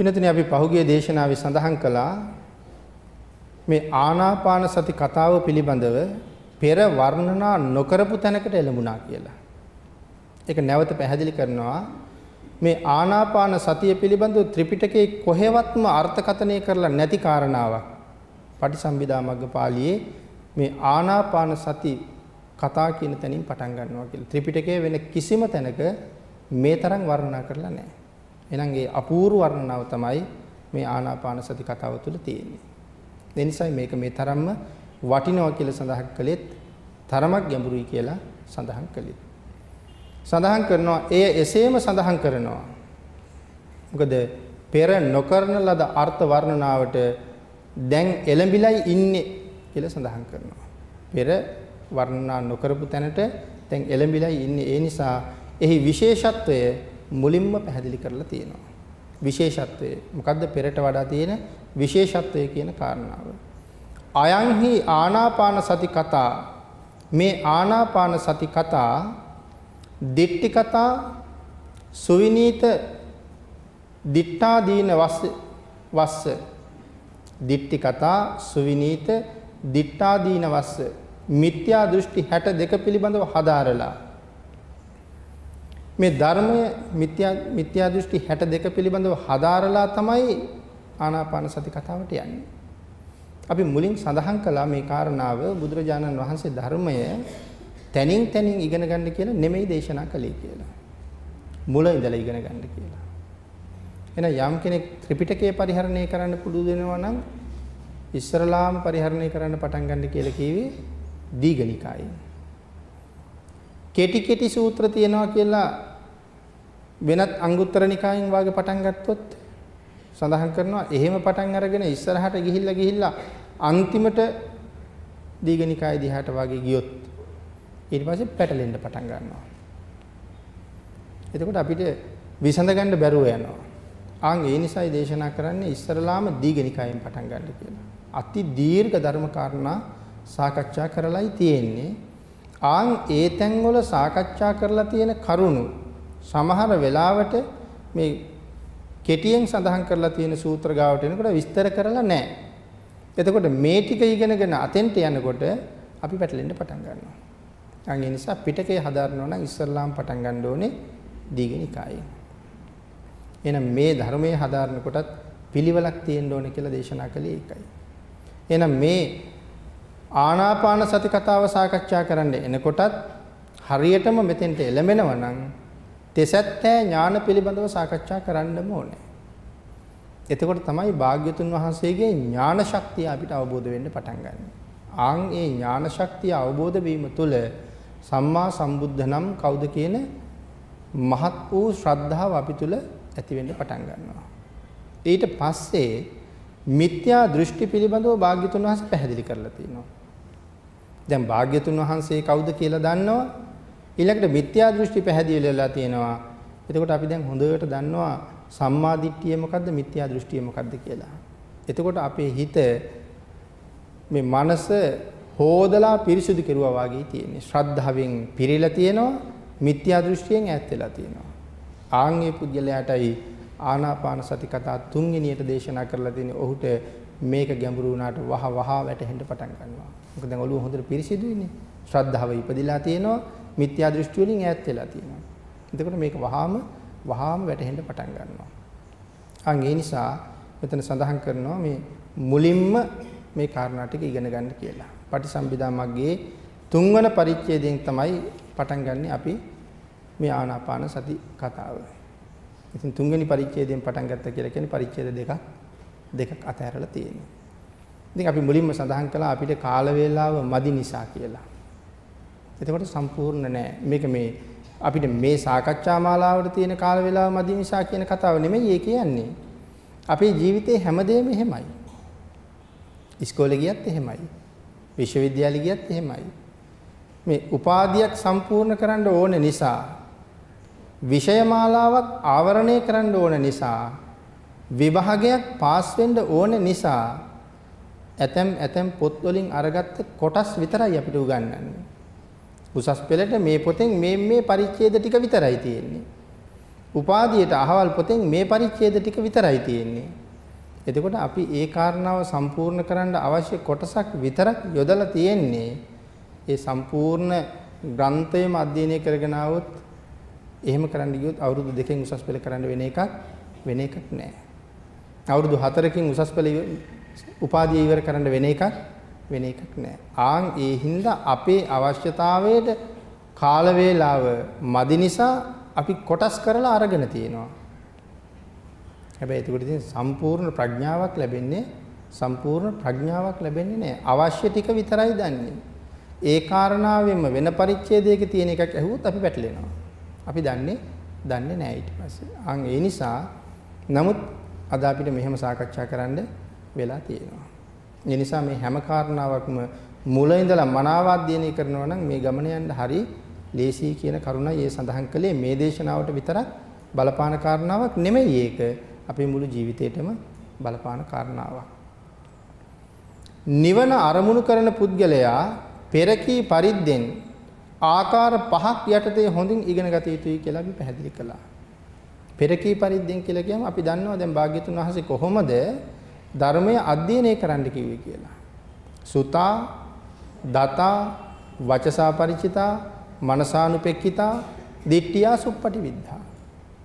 පිනතුනේ අපි පහුගිය දේශනාවේ සඳහන් කළා මේ ආනාපාන සති කතාව පිළිබඳව පෙර වර්ණනා නොකරපු තැනකට එළඹුණා කියලා. ඒක නැවත පැහැදිලි කරනවා මේ ආනාපාන සතිය පිළිබඳව ත්‍රිපිටකයේ කොහෙවත්ම අර්ථකථනය කරලා නැති කාරණාවක්. පටිසම්භිදා මග්ගපාළියේ මේ ආනාපාන සති කතා කියන තැනින් පටන් ගන්නවා කියලා. ත්‍රිපිටකයේ වෙන කිසිම තැනක මේ තරම් වර්ණනා කරලා නැහැ. එහෙනම් ඒ අපූර්ව වර්ණනාව තමයි මේ ආනාපාන සති කතාව තුළ තියෙන්නේ. ඒ නිසායි මේක මේ තරම්ම වටිනවා කියලා සඳහන් කළෙත් තරමක් ගැඹුරුයි කියලා සඳහන් කළෙත්. සඳහන් කරනවා එය එසේම සඳහන් කරනවා. මොකද පෙර නොකරන ලද අර්ථ වර්ණනාවට දැන් එළඹිලයි ඉන්නේ කියලා සඳහන් කරනවා. පෙර වර්ණනා නොකරපු තැනට දැන් එළඹිලයි ඉන්නේ. ඒ නිසා එහි විශේෂත්වය මුලින්ම පැහැදිලි කරලා තියෙනවා. විශේෂත්වය මොකද්ද පෙරට වඩා තියෙන විශේෂත්වය කියන කාරණාව. අයන්හි ආනාපාන සති කතා මේ ආනාපාන සති කතා දිට්ටි කතා සුවිනීත දිට්ඨාදීන වස්ස වස්ස දිට්ටි කතා සුවිනීත දිට්ඨාදීන වස්ස මිත්‍යා දෘෂ්ටි 62 පිළිබඳව හදාරලා මේ ධර්මය මිත්‍යා මිත්‍යා දෘෂ්ටි 62 පිළිබඳව හදාරලා තමයි ආනාපාන සති කතාවට යන්නේ. අපි මුලින් සඳහන් කළා මේ කාරණාව බුදුරජාණන් වහන්සේ ධර්මය තනින් තනින් ඉගෙන ගන්න කියලා නෙමෙයි දේශනා කළේ කියලා. මුල ඉඳලා ඉගෙන ගන්න කියලා. එහෙනම් යම් කෙනෙක් ත්‍රිපිටකය පරිහරණය කරන්න පුළුවන් වෙනවා නම් ඉස්සරලාම පරිහරණය කරන්න පටන් ගන්න කියලා කිව්වේ දීඝනිකායේ. කෙටි කෙටි සූත්‍ර තියනවා කියලා වෙනත් අංගුත්තර නිකායෙන් වාගේ පටන් ගත්තොත් සඳහන් කරනවා එහෙම පටන් අරගෙන ඉස්සරහට ගිහිල්ලා ගිහිල්ලා අන්තිමට දීඝනිකාය දිහාට වාගේ ගියොත් ඊට පස්සේ පැටලෙන්න පටන් ගන්නවා. එතකොට අපිට විසඳ ගන්න බැරුව යනවා. ආන් ඒ නිසායි දේශනා කරන්නේ ඉස්සරලාම දීඝනිකායෙන් පටන් ගන්න කියලා. අති දීර්ඝ ධර්ම කාරණා සාකච්ඡා කරලයි තියෙන්නේ. ආන් ඒ තැන්වල සාකච්ඡා කරලා තියෙන කරුණු සමහර වෙලාවට මේ කෙටියෙන් සඳහන් කරලා තියෙන සූත්‍ර ගාවට එනකොට විස්තර කරලා නැහැ. එතකොට මේ ටික ඉගෙනගෙන අතෙන්ට යනකොට අපි පැටලෙන්න පටන් ගන්නවා. අන් ඒ නිසා පිටකේ හදාරනවා නම් ඉස්සල්ලාම් පටන් ගන්න ඕනේ දීඝනිකායේ. එහෙනම් මේ ධර්මයේ හදාරන කොටත් පිළිවෙලක් තියෙන්න ඕනේ කියලා දේශනා කළේ ඒකයි. එහෙනම් මේ ආනාපාන සති කතාව සාකච්ඡා කරන්න එනකොටත් හරියටම මෙතෙන්ට එළඹෙනවා නම් තෙසැත්තෑ ඥාන පිළිබඳව සාකච්ඡා කරන්නම ඕනේ. එතකොට තමයි භාග්‍යතුන් වහන්සේගේ ඥාන ශක්තිය අපිට අවබෝධ වෙන්න පටන් ගන්න. ආන් ඒ ඥාන ශක්තිය අවබෝධ වීම තුළ සම්මා සම්බුද්ධ නම් කවුද කියන මහත් වූ ශ්‍රද්ධාව අපි තුළ ඇති වෙන්න පටන් ගන්නවා. ඊට පස්සේ මිත්‍යා දෘෂ්ටි පිළිබඳව භාග්‍යතුන් වහන්සේ පැහැදිලි කරලා තියෙනවා. දැන් භාග්‍යතුන් වහන්සේ කවුද කියලා දන්නවා. ඊළඟට මිත්‍යා දෘෂ්ටි පැහැදිලි වෙලා තියෙනවා. එතකොට අපි දැන් හොඳට දන්නවා සම්මා දිට්ඨිය මොකද්ද මිත්‍යා දෘෂ්ටිය මොකද්ද කියලා. එතකොට අපේ හිත මේ මනස හෝදලා පිරිසුදු කෙරුවා වගේ තියෙන්නේ. ශ්‍රද්ධාවෙන් පිරීලා තියෙනවා මිත්‍යා දෘෂ්ටියෙන් ඈත් වෙලා තියෙනවා. ආන්ගේ පුද්ගලයාටයි ආනාපාන සති කතා තුන්වෙනියට දේශනා කරලා තියෙන්නේ ඔහුට මේක ගැඹුරු වුණාට වහ වහ වැටෙන්න පටන් ගන්නවා. මොකද දැන් ඔළුව හොඳට පිරිසිදුයිනේ. ශ්‍රද්ධාව ඉපදිලා තියෙනවා මිත්‍යා දෘෂ්ටි වලින් ඈත් වෙලා තියෙනවා. එතකොට මේක වහාම වහාම වැටෙන්න පටන් ගන්නවා. අන් ඒ නිසා මෙතන සඳහන් කරනවා මේ මුලින්ම මේ කාරණා ටික ඉගෙන ගන්න කියලා. පටිසම්භිදා මග්ගේ තුන්වන පරිච්ඡේදයෙන් තමයි පටන් ගන්නෙ අපි මේ ආනාපාන සති කතාව. ඉතින් තුන්වෙනි පරිච්ඡේදයෙන් පටන් ගත්තා කියලා කියන්නේ පරිච්ඡේද දෙකක් දෙකක් අතහැරලා තියෙනවා. ඉතින් අපි මුලින්ම සඳහන් කළා අපිට කාල වේලාව මදි නිසා කියලා. එතකොට සම්පූර්ණ නෑ. මේක මේ අපිට මේ සාකච්ඡා මාලාවට තියෙන කාල වේලාව මදි නිසා කියන කතාව නෙමෙයි ඒ කියන්නේ. අපේ ජීවිතේ හැමදේම එහෙමයි. ඉස්කෝලේ ගියත් එහෙමයි. විශ්වවිද්‍යාලේ ගියත් එහෙමයි. මේ උපාධියක් සම්පූර්ණ කරන්න ඕන නිසා විෂය මාලාවක් ආවරණය කරන්න ඕන නිසා විභාගයක් පාස් වෙන්න ඕන නිසා ඇතම් ඇතම් පොත් වලින් අරගත්ත කොටස් විතරයි අපිට උගන්වන්නේ. උසස් පෙළට මේ පොතෙන් මේ මේ පරිච්ඡේද ටික විතරයි තියෙන්නේ. උපාධියට අහවල් පොතෙන් මේ පරිච්ඡේද ටික විතරයි තියෙන්නේ. එතකොට අපි ඒ කාරණාව සම්පූර්ණ කරන්න අවශ්‍ය කොටසක් විතරක් යොදලා තියෙන්නේ. ඒ සම්පූර්ණ ග්‍රන්ථයම අධ්‍යයනය කරගෙන આવොත් එහෙම කරන්න ගියොත් අවුරුදු දෙකෙන් උසස් පෙළ කරන්න වෙන එකක් වෙන එකක් නෑ. අවුරුදු 4කින් උසස් පෙළ උපාධිය ඉවර කරන්න වෙන එකක් වෙන එකක් නෑ. ආන් ඒ හින්දා අපේ අවශ්‍යතාවයට කාල වේලාව මදි නිසා අපි කොටස් කරලා අරගෙන තියෙනවා. හැබැයි ඒකට ඉතින් සම්පූර්ණ ප්‍රඥාවක් ලැබෙන්නේ සම්පූර්ණ ප්‍රඥාවක් ලැබෙන්නේ නැහැ. අවශ්‍ය ටික විතරයි දන්නේ. ඒ කාරණාවෙම වෙන පරිච්ඡේදයක තියෙන එකක් ඇහුවොත් අපි පැටලෙනවා. අපි දන්නේ දන්නේ නැහැ ඊට පස්සේ. අන් ඒ නිසා නමුත් අද අපිට මෙහෙම සාකච්ඡා කරන්න වෙලා තියෙනවා. ඒ නිසා මේ හැම කාරණාවක්ම මුල ඉඳලා මනාව අධ්‍යයනය කරනවා නම් මේ ගමන යන්න හරි ලේසි කියන කරුණයි ඒ සඳහන් කළේ මේ දේශනාවට විතරක් බලපාන කාරණාවක් නෙමෙයි ඒක අපේ මුළු ජීවිතේටම බලපාන කාරණාවක්. නිවන අරමුණු කරන පුද්ගලයා පෙරකී පරිද්දෙන් ආකාර පහක් යටතේ හොඳින් ඉගෙන ගත යුතුයි කියලා අපි පැහැදිලි කළා. පෙරකී පරිද්දෙන් කියලා කියම අපි දන්නවා දැන් භාග්‍යතුන් වහන්සේ කොහොමද ධර්මය අධ්‍යයනය කරන්න කිව්වේ කියලා. සුතා, දතා, වචසා ಪರಿචිතා, මනසානුපෙක්කිතා, දිට්ඨියා සුප්පටි විද්ධා.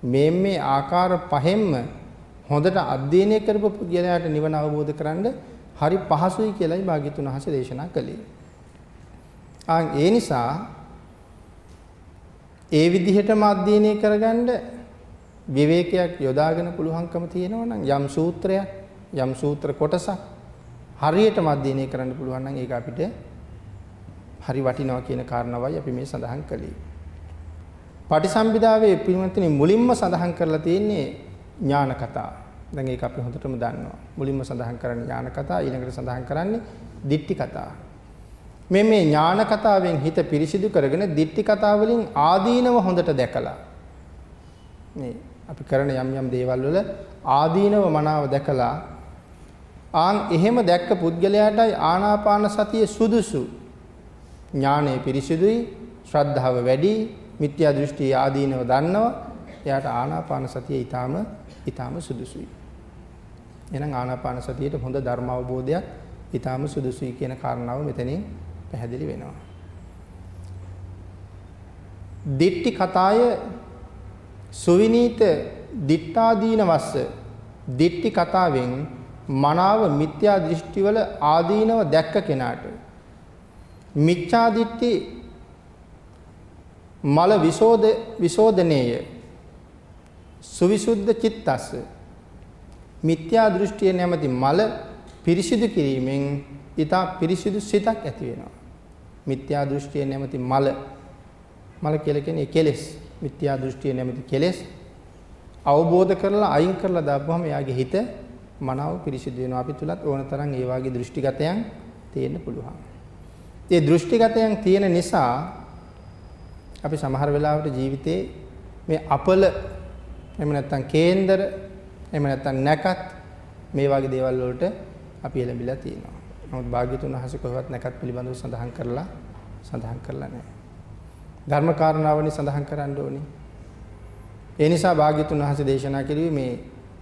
මේ මේ ආකාර පහෙන්ම හොඳට අධ්‍යයනය කරපු පුද්ගලයාට නිවන අවබෝධ කරගන්න හරි පහසුයි කියලායි භාග්‍යතුන් වහන්සේ දේශනා කළේ. ආන් ඒ නිසා ඒ විදිහටම අධ්‍යයනය කරගන්න විවේකයක් යොදාගෙන පුළුවන්කම තියෙනවා නම් යම් සූත්‍රයක් යම් සූත්‍ර කොටසක් හරියටම අධ්‍යයනය කරන්න පුළුවන් නම් ඒක අපිට හරි වටිනවා කියන කාරණාවයි අපි මේ සඳහන් කළේ. පටිසම්භිදාවේ පින්වත්නි මුලින්ම සඳහන් කරලා තියෙන්නේ ඥාන කතා. දැන් ඒක අපි හොඳටම දන්නවා. මුලින්ම සඳහන් කරන්නේ ඥාන කතා ඊළඟට සඳහන් කරන්නේ දිට්ටි කතා. මේ මේ ඥාන කතාවෙන් හිත පිරිසිදු කරගෙන දිට්ටි කතා වලින් ආදීනව හොඳට දැකලා මේ අපි කරන යම් යම් දේවල් වල ආදීනව මනාව දැකලා ආන් එහෙම දැක්ක පුද්ගලයාටයි ආනාපාන සතිය සුදුසු ඥානය පිරිසිදුයි ශ්‍රද්ධාව වැඩි මිත්‍යා දෘෂ්ටි ආදීනව දන්නවා එයාට ආනාපාන සතිය ඊටාම ඊටාම සුදුසුයි එහෙනම් ආනාපාන සතියේට හොඳ ධර්ම අවබෝධයක් ඊටාම සුදුසුයි කියන කාරණාව මෙතනින් පැහැදිලි වෙනවා. දිට්ටි කතාය සුවිනීත දිට්ඨාදීන වස්ස දිට්ටි කතාවෙන් මනාව මිත්‍යා දෘෂ්ටිවල ආදීනව දැක්ක කෙනාට මිච්ඡා දිට්ටි මල විසෝද විසෝදනේය සුවිසුද්ධ චිත්තස්ස. මිත්‍යා දෘෂ්ටිය නැමැති මල පිරිසිදු කිරීමෙන් ඊට පිරිසිදු සිතක් ඇති වෙනවා. මිත්‍යා දෘෂ්ටිය නැමැති මල. මල කියලා කියන්නේ කෙලෙස්. මිත්‍යා දෘෂ්ටිය නැමැති කෙලෙස්. අවබෝධ කරලා අයින් කරලා දාපුවම එයාගේ හිත මනාව පිරිසිදු වෙනවා. අපි තුලත් ඕන තරම් ඒ වගේ දෘෂ්ටිගතයන් තියෙන්න පුළුවන්. ඒ දෘෂ්ටිගතයන් තියෙන නිසා අපි සමහර වෙලාවට ජීවිතේ මේ අපල එහෙම නැත්නම් කේන්දර එහෙම නැත්නම් නැකත් මේ වගේ දේවල් වලට අපි එළඹිලා තියෙනවා. නමුත් භාග්‍යතුන් වහන්සේ කොහොමවත් නැකත් පිළිබඳව සඳහන් කරලා සඳහන් කරලා නැහැ. ධර්ම කාරණාවනි සඳහන් කරන්න ඕනේ. ඒ නිසා භාග්‍යතුන් වහන්සේ දේශනා කළේ මේ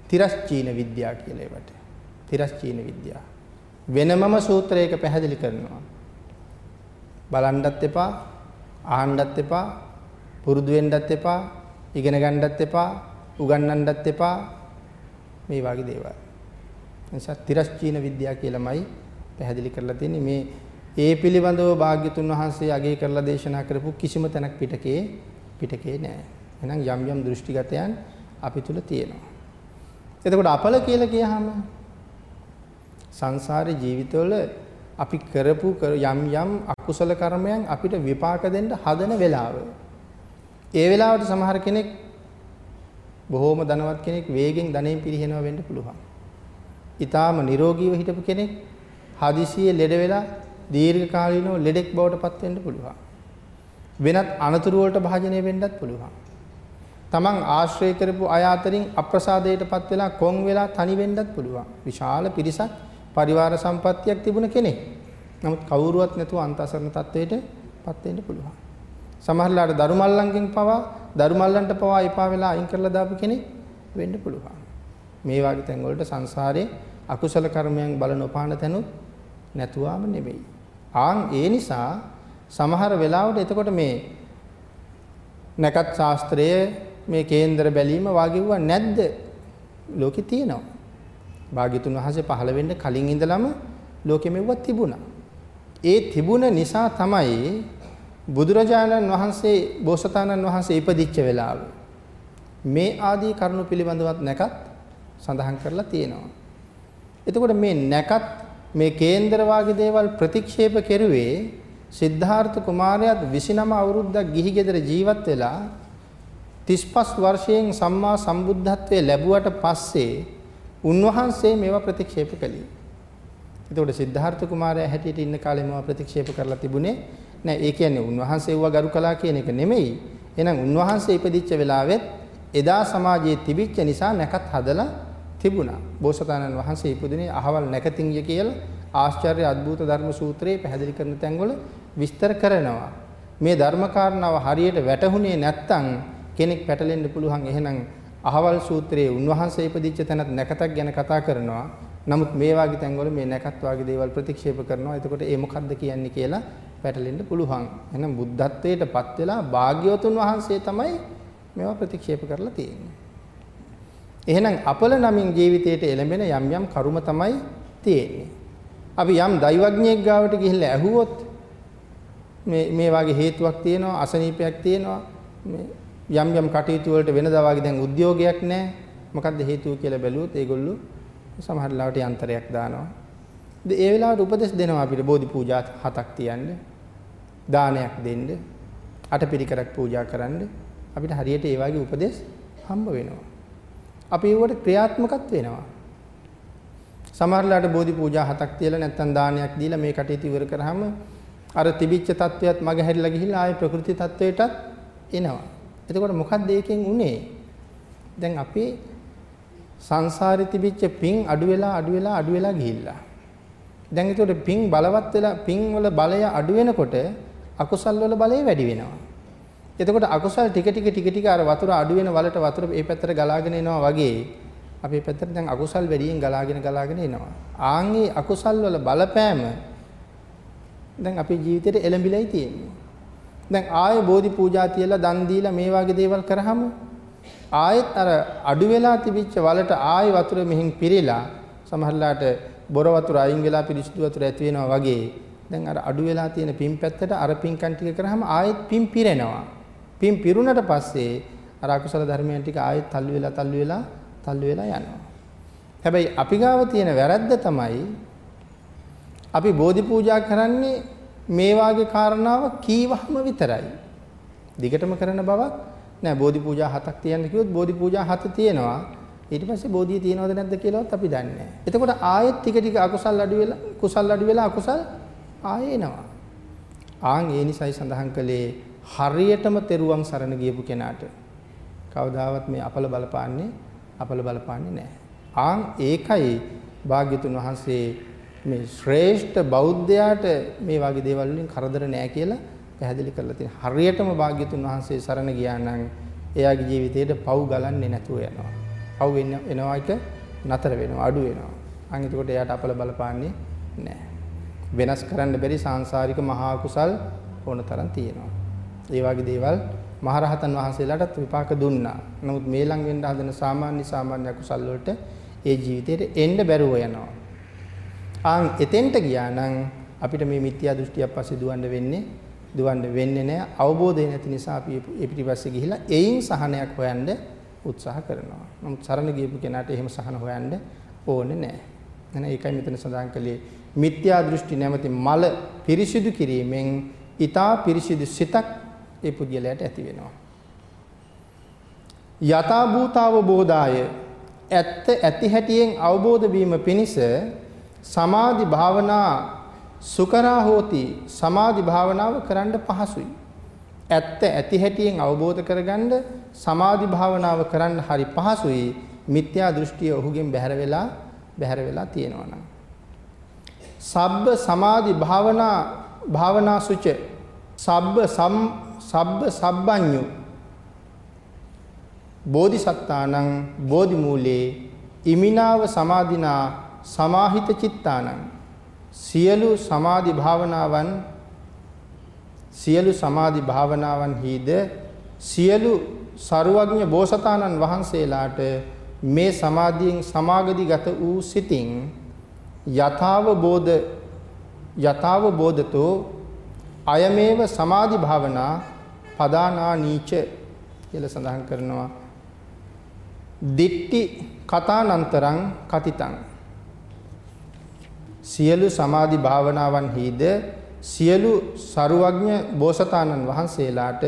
තිරස්චීන විද්‍යාව කියලා ඒවට. තිරස්චීන විද්‍යාව. වෙනමම සූත්‍රයක පැහැදිලි කරනවා. බලන්නත් එපා, අහන්නත් එපා, පුරුදු වෙන්නත් එපා, ඉගෙන ගන්නත් එපා, උගන්වන්නත් එපා මේ වගේ දේවල්. නිසා තිරස්චීන විද්‍යාව කියලාමයි පැහැදිලි කරලා තියෙන්නේ මේ ඒ පිළිබඳව භාග්‍යතුන් වහන්සේ අගය කරලා දේශනා කරපු කිසිම තැනක් පිටකේ පිටකේ නැහැ. එහෙනම් යම් යම් දෘෂ්ටිගතයන් අපි තුල තියෙනවා. එතකොට අපල කියලා කියහම සංසාරේ ජීවිතවල අපි කරපු යම් යම් අකුසල කර්මයන් අපිට විපාක දෙන්න හදන වෙලාව. ඒ වෙලාවට සමහර කෙනෙක් බොහෝම ධනවත් කෙනෙක් වේගෙන් ධනෙන් පිරිහෙනවා වෙන්න පුළුවන්. ඊටාම නිරෝගීව හිටපු කෙනෙක් හදිසියෙ ලෙඩ වෙලා දීර්ඝ කාලීනව ලෙඩෙක් බවට පත් වෙන්න පුළුවන්. වෙනත් අනතුරු වලට භාජනය වෙන්නත් පුළුවන්. තමන් ආශ්‍රය කරපු අය අතරින් අප්‍රසාදයටපත් වෙලා කොන් වෙලා තනි වෙන්නත් පුළුවන්. විශාල පිරිසක් පරිවාර සම්පත්තියක් තිබුණ කෙනෙක්. නමුත් කවුරුවත් නැතුව අන්තසරණ තත්වයට පත් වෙන්න පුළුවන්. සමහරලාට දරුමල්ලන්ගෙන් පවා දරුමල්ලන්ට පවා එපා වෙලා අයින් කරලා දාපු කෙනෙක් වෙන්න පුළුවන්. මේ වගේ තැන් වලට සංසාරේ අකුසල කර්මයන් බල නොපාන තැනුත් නැතුවම නෙවෙයි. ආන් ඒ නිසා සමහර වෙලාවට එතකොට මේ නැකත් ශාස්ත්‍රයේ මේ කේන්දර බැලීම වාගෙව්ව නැද්ද? ලෝකේ තියෙනවා. භාග්‍යතුන් වහන්සේ පහළ වෙන්න කලින් ඉඳලම ලෝකෙ මෙව්වක් තිබුණා. ඒ තිබුණ නිසා තමයි බුදුරජාණන් වහන්සේ බෝසතාණන් වහන්සේ ඉපදිච්ච වෙලාව මේ ආදී කරුණු පිළිබඳවත් නැකත් සඳහන් කරලා තියෙනවා. එතකොට මේ නැකත් මේ කේන්දර වාගේ දේවල් ප්‍රතික්ෂේප කෙරුවේ සිද්ධාර්ථ කුමාරයාත් 29 අවුරුද්දක් ගිහි ගෙදර ජීවත් වෙලා 35 වර්ෂයෙන් සම්මා සම්බුද්ධත්වයේ ලැබුවට පස්සේ උන්වහන්සේ මේවා ප්‍රතික්ෂේප කළේ. එතකොට සිද්ධාර්ථ කුමාරයා හැටියට ඉන්න කාලේ මේවා ප්‍රතික්ෂේප කරලා තිබුණේ නෑ. ඒ කියන්නේ උන්වහන්සේ වුණා ගරු කළා කියන එක නෙමෙයි. එහෙනම් උන්වහන්සේ ඉපදිච්ච වෙලාවෙත් එදා සමාජයේ තිබිච්ච නිසා නැකත් හදලා තිබුණා. බෝසතාණන් වහන්සේ ඉපදුනේ අහවල් නැකතින්ය කියලා ආශ්චර්ය අద్భుත ධර්ම සූත්‍රයේ පැහැදිලි කරන තැන්වල විස්තර කරනවා. මේ ධර්ම කාරණාව හරියට වැටහුනේ නැත්නම් කෙනෙක් පැටලෙන්න පුළුවන්. එහෙනම් අහවල් සූත්‍රයේ උන්වහන්සේ ඉපදිච්ච තැනත් නැකතක් ගැන කතා කරනවා. නමුත් මේ වාගේ තැන්වල මේ නැකත් වාගේ දේවල් ප්‍රතික්ෂේප කරනවා. එතකොට ඒ මොකද්ද කියන්නේ කියලා පැටලෙන්න පුළුවන්. එහෙනම් බුද්ධත්වයටපත් වෙලා භාග්‍යවතුන් වහන්සේ තමයි මේවා ප්‍රතික්ෂේප කරලා තියෙන්නේ. එහෙනම් අපල නමින් ජීවිතයට එළඹෙන යම් යම් කරුම තමයි තියෙන්නේ. අපි යම් දෛවඥයෙක් ගාවට ගිහිල්ලා ඇහුවොත් මේ මේ වගේ හේතුවක් තියෙනවා අසනීපයක් තියෙනවා මේ යම් යම් කටයුතු වලට වෙනදා වගේ දැන් උද්‍යෝගයක් නැහැ. මොකද්ද හේතුව කියලා බැලුවොත් ඒගොල්ලෝ සමහර ලාවට යන්තරයක් දානවා. ඉතින් ඒ වෙලාවට උපදෙස් දෙනවා අපිට බෝධි පූජා හතක් තියන්න. දානයක් දෙන්න. අටපිරිකරක් පූජා කරන්න. අපිට හරියට ඒ වගේ උපදෙස් හම්බ වෙනවා. අපි ඒවට ක්‍රියාත්මකත් වෙනවා. සමහරලාට බෝධි පූජා හතක් තියලා නැත්නම් දානයක් දීලා මේ කටයුතු ඉවර කරාම අර තිබිච්ච தත්වයක් මගහැරිලා ගිහිල්ලා ආයේ ප්‍රകൃති தත්වයටත් එනවා. එතකොට මොකක්ද ඒකෙන් උනේ? දැන් අපි සංසාරේ තිබිච්ච පිං අඩු වෙලා අඩු වෙලා අඩු වෙලා ගිහිල්ලා. දැන් ඒතකොට පිං බලවත් වෙලා පිං වල බලය අඩු වෙනකොට අකුසල් වල බලය වැඩි වෙනවා. එතකොට අකුසල් ටික ටික ටික ටික අර වතුර අඩු වෙන වලට වතුර මේ පැත්තට ගලාගෙන එනවා වගේ අපේ පැත්තට දැන් අකුසල් වැඩියෙන් ගලාගෙන ගලාගෙන එනවා. ආන්ගේ අකුසල් වල බලපෑම දැන් අපේ ජීවිතේට එළඹිලයි තියෙන්නේ. දැන් ආයේ බෝධි පූජා තියලා දන් දීලා මේ වගේ දේවල් කරාම ආයෙත් අර අඩු වෙලා තිබිච්ච වලට ආයෙ වතුර මෙහින් පිරීලා සමහරලාට බොර වතුර අයින් වෙලා පිරිසිදු වතුර ඇති වෙනවා වගේ දැන් අර අඩු වෙලා තියෙන පින් පැත්තට අර පින්කම් ටික කරාම ආයෙත් පින් පිරෙනවා. පින් පිරුණට පස්සේ අර අකුසල ධර්මයන් ටික ආයෙත් තල්ලු වෙලා තල්ලු වෙලා තල්ලු වෙලා යනවා. හැබැයි අපි ගාව තියෙන වැරද්ද තමයි අපි බෝධි පූජා කරන්නේ මේ වාගේ කාරණාව කීවහම විතරයි. දිගටම කරන බවක් නෑ බෝධි පූජා හතක් තියන්න කිව්වොත් බෝධි පූජා හත තියෙනවා. ඊට පස්සේ බෝධිය තියනවද නැද්ද කියලාවත් අපි දන්නේ නෑ. එතකොට ආයෙත් ටික ටික අකුසල් අඩු වෙලා කුසල් අඩු වෙලා අකුසල් ආයෙ එනවා. ආන් ඒ නිසයි සඳහන් කළේ හරියටම තෙරුවන් සරණ ගියපු කෙනාට කවදාවත් මේ අපල බලපාන්නේ අපල බලපාන්නේ නැහැ. ආන් ඒකයි භාග්‍යතුන් වහන්සේ මේ ශ්‍රේෂ්ඨ බෞද්ධයාට මේ වගේ දේවල් වලින් කරදර නැහැ කියලා පැහැදිලි කරලා තියෙනවා. හරියටම භාග්‍යතුන් වහන්සේ සරණ ගියා නම් එයාගේ ජීවිතේට පව් ගලන්නේ නැතුව යනවා. පව් වෙන එනවා එක නතර වෙනවා, අඩු වෙනවා. අන් එතකොට එයාට අපල බලපාන්නේ නැහැ. වෙනස් කරන්න බැරි සාංශාරික මහා කුසල් ඕන තරම් තියෙනවා. ඒ වගේ දේවල් මහරහතන් වහන්සේලාටත් විපාක දුන්නා. නමුත් මේ ලං වෙන්න හදන සාමාන්‍ය සාමාන්‍ය කුසල් වලට ඒ ජීවිතේට එන්න බැරුව යනවා. ආන් එතෙන්ට ගියා නම් අපිට මේ මිත්‍යා දෘෂ්ටියක් පස්සේ දුවන්න වෙන්නේ දුවන්න වෙන්නේ නැහැ. අවබෝධය නැති නිසා අපි ඒ පිටිපස්සේ ගිහිලා එයින් සහනයක් හොයන්න උත්සාහ කරනවා. නමුත් සරණ ගියපු කෙනාට එහෙම සහන හොයන්න ඕනේ නැහැ. එහෙනම් ඒකයි මෙතන සඳහන් කළේ මිත්‍යා දෘෂ්ටි නැමැති මල පිරිසිදු කිරීමෙන් ඊතා පිරිසිදු සිතක් ඒ පුද්ගලයාට ඇති වෙනවා. යථා භූතාව බෝධාය ඇත්ත ඇති හැටියෙන් අවබෝධ වීම පිණිස සමාධි භාවනා සුකරා හෝති සමාධි භාවනාව කරන්න පහසුයි. ඇත්ත ඇති හැටියෙන් අවබෝධ කරගන්න සමාධි භාවනාව කරන්න හරි පහසුයි. මිත්‍යා දෘෂ්ටිය ඔහුගෙන් බැහැර වෙලා බැහැර වෙලා තියෙනවා නම්. සබ්බ සමාධි භාවනා භාවනා සුච සබ්බ සම් සබ්බ සබ්බඤ්ඤු බෝධිසත්තානං බෝධි මූලේ ඉමිනාව සමාධිනා සමාහිත චිත්තානං. සියලු සමාධි භාවනාවන් සියලු සමාධි භාවනාවන් හිද සියලු සරුවඥ බෝසතාණන් වහන්සේලාට මේ සමාධියෙන් සමාගදිගත වූ සිතින් යථාව බෝධ යථාව බෝධතෝ අයමේව සමාධි භාවනා පදානා නීච කියලා සඳහන් කරනවා. දිට්ටි කතානන්තරං කතිතං. සියලු සමාධි භාවනාවන් හිද සියලු සරුවඥ බෝසතාණන් වහන්සේලාට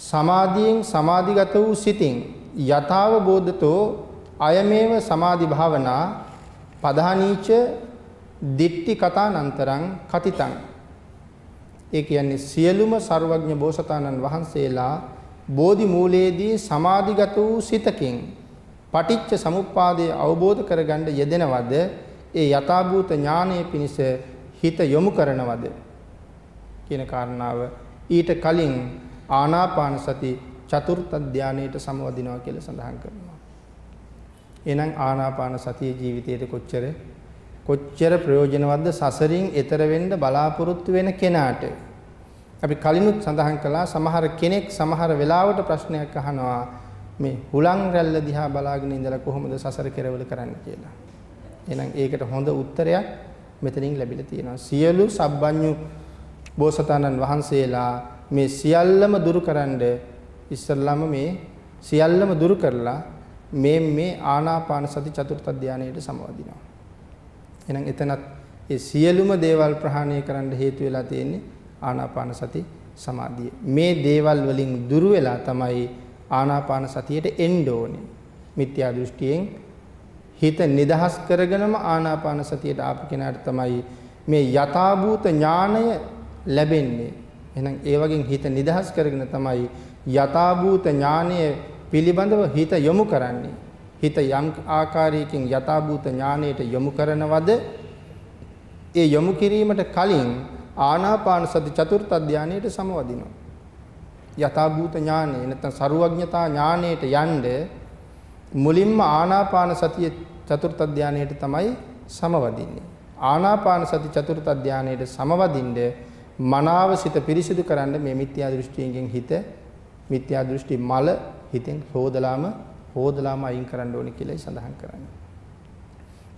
සමාධියෙන් සමාධිගත වූ සිතින් යථාව බෝධතෝ අයමේව සමාධි භාවනා පධානීච දිට්ටි කතානන්තරං කතිතං. ඒ කියන්නේ සියලුම සර්වඥ බෝසතාණන් වහන්සේලා බෝධි මූලයේදී සමාධිගත වූ සිතකින් පටිච්ච සමුප්පාදය අවබෝධ කරගන්න යෙදෙනවද? ඒ යථාභූත ඥානයේ පිණිස හිත යොමු කරනවද කියන කාරණාව ඊට කලින් ආනාපාන සති චතුර්ථ ධානයේට සමවදිනවා කියලා සඳහන් කරනවා. එහෙනම් ආනාපාන සතිය ජීවිතයේ කොච්චර කොච්චර ප්‍රයෝජනවත්ද සසරින් එතර වෙන්න බලාපොරොත්තු වෙන කෙනාට. අපි කලිනුත් සඳහන් කළා සමහර කෙනෙක් සමහර වෙලාවට ප්‍රශ්නයක් අහනවා මේ හුලං රැල්ල දිහා බලාගෙන ඉඳලා කොහොමද සසර කෙරවල කරන්න කියලා. එහෙනම් ඒකට හොඳ උත්තරයක් මෙතනින් ලැබිලා තියෙනවා. සියලු සබ්බඤ්ඤු බෝසතාණන් වහන්සේලා මේ සියල්ලම දුරුකරනද ඉස්සල්ලාම මේ සියල්ලම දුරු කරලා මේ මේ ආනාපාන සති චතුර්ථ ධානයට සමවදිනවා. එහෙනම් එතනත් ඒ සියලුම දේවල් ප්‍රහාණය කරන්න හේතු වෙලා තියෙන්නේ ආනාපාන සති සමාධිය. මේ දේවල් වලින් දුරු වෙලා තමයි ආනාපාන සතියට එන්න ඕනේ. මිත්‍යා දෘෂ්ටියෙන් හිත නිදහස් කරගෙනම ආනාපාන සතියට ආපු කෙනාට තමයි මේ යථාභූත ඥාණය ලැබෙන්නේ. එහෙනම් ඒ වගේ හිත නිදහස් කරගෙන තමයි යථාභූත ඥානය පිළිබඳව හිත යොමු කරන්නේ. හිත යම් ආකාරයකින් යථාභූත ඥානයට යොමු කරනවද ඒ යොමු කිරීමට කලින් ආනාපාන සති චතුර්ථ ධානයට සමවදිනවා. යථාභූත ඥානය නැත්නම් ਸਰුවඥතා ඥානයට යන්න මුලින්ම ආනාපාන සතිය චතුර්ථ ධානයට තමයි සමවදින්නේ. ආනාපාන සති චතුර්ථ ධානයට සමවදින්න මනාව සිත පිරිසිදු කරන්න මේ මිත්‍යා දෘෂ්ටියෙන් හිත මිත්‍යා දෘෂ්ටි මල හිතෙන් හොදලාම හොදලාම අයින් කරන්න ඕනේ කියලායි සඳහන් කරන්නේ.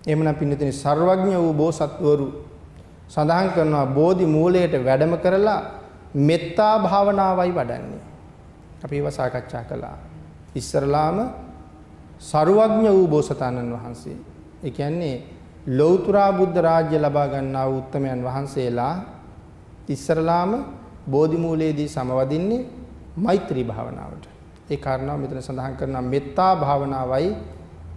එහෙමනම් පින්නතිනි ਸਰවඥ වූ බෝසත්වරු සඳහන් කරනවා බෝධි මූලයට වැඩම කරලා මෙත්තා භාවනාවයි වඩන්නේ. අපි ඒව සාකච්ඡා කළා. ඉස්සරලාම ਸਰුවඥ වූ බෝසතාණන් වහන්සේ. ඒ කියන්නේ ලෞතර බුද්ධ රාජ්‍ය ලබා ගන්නා වූ උත්තමයන් වහන්සේලා ඉස්සරලාම බෝධි මූලයේදී සමවදින්නේ මෛත්‍රී භාවනාවට. ඒ කාරණාව මෙතන සඳහන් කරනවා මෙත්තා භාවනාවයි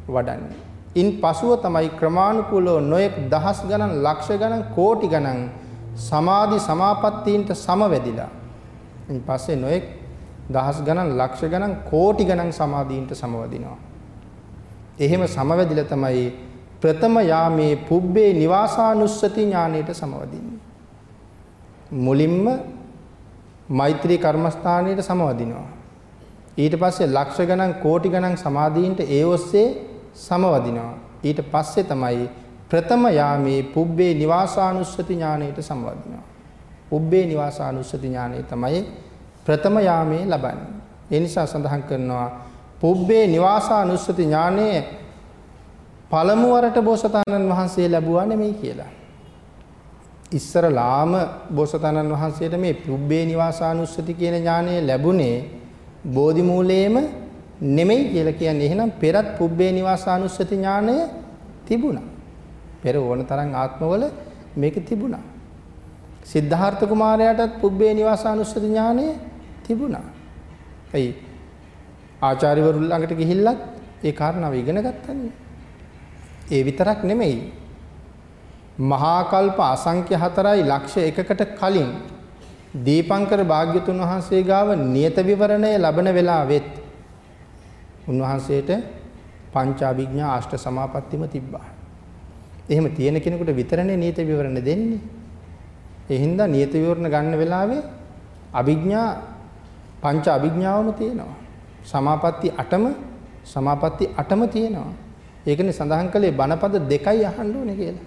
වඩන්නේ. ඉන් පසුව තමයි ක්‍රමානුකූලව නොයෙක් දහස් ගණන් ලක්ෂ ගණන් කෝටි ගණන් සමාධි සමාපත්තීන්ට සමවැදිලා. ඉන් පස්සේ නොයෙක් දහස් ගණන් ලක්ෂ ගණන් කෝටි ගණන් සමාධීන්ට සමවදිනවා. එහෙම සමවැදිලා තමයි ප්‍රථම යාමේ පුබ්බේ නිවාසානුස්සති ඥානයට සමවදින්නේ. මුලින්ම මෛත්‍රී කර්මස්ථානයට සමවදිනවා. ඊට පස්සේ ලක්ෂ ගණන් කෝටි ගණන් සමාධීන්ට ඒ ඔස්සේ සමවදිනවා. ඊට පස්සේ තමයි ප්‍රථම යාමේ පුබ්බේ නිවාසානුස්සති ඥානයට සමවදිනවා. පුබ්බේ නිවාසානුස්සති ඥානය තමයි ප්‍රථම යාමේ ලබන්නේ. ඒ නිසා සඳහන් කරනවා පුබ්බේ නිවාසානුස්සති ඥානයේ පළමු වරට බෝසතාණන් වහන්සේ ලැබුවා නෙමෙයි කියලා. ඉස්සරලාම බෝසතාණන් වහන්සේට මේ පුබ්බේ නිවාසානුස්සති කියන ඥානය ලැබුණේ බෝධි මූලයේම නෙමෙයි කියලා කියන්නේ. එහෙනම් පෙරත් පුබ්බේ නිවාසානුස්සති ඥානය තිබුණා. පෙර ඕන තරම් ආත්මවල මේක තිබුණා. සිද්ධාර්ථ කුමාරයාටත් පුබ්බේ නිවාසානුස්සති ඥානය තිබුණා. එයි ආචාර්යවරු ළඟට ගිහිල්ලත් ඒ කාරණාව ඉගෙන ගත්තන්නේ. ඒ විතරක් නෙමෙයි මහා කල්ප අසංඛ්‍ය 4යි ලක්ෂ 1කට කලින් දීපංකර භාග්‍යතුන් වහන්සේ ගාව නියත විවරණය ලබන වෙලාවෙත් උන්වහන්සේට පංචාභිඥා අෂ්ට සමාපත්තියම තිබ්බා. එහෙම තියෙන කෙනෙකුට විතරනේ නියත විවරණ දෙන්නේ. ඒ හින්දා නියත විවරණ ගන්න වෙලාවේ අභිඥා පංච අභිඥාවම තියෙනවා. සමාපatti 8ම සමාපatti 8ම තියෙනවා. ඒකනේ සඳහන් කළේ බණපද දෙකයි අහන්න ඕනේ කියලා.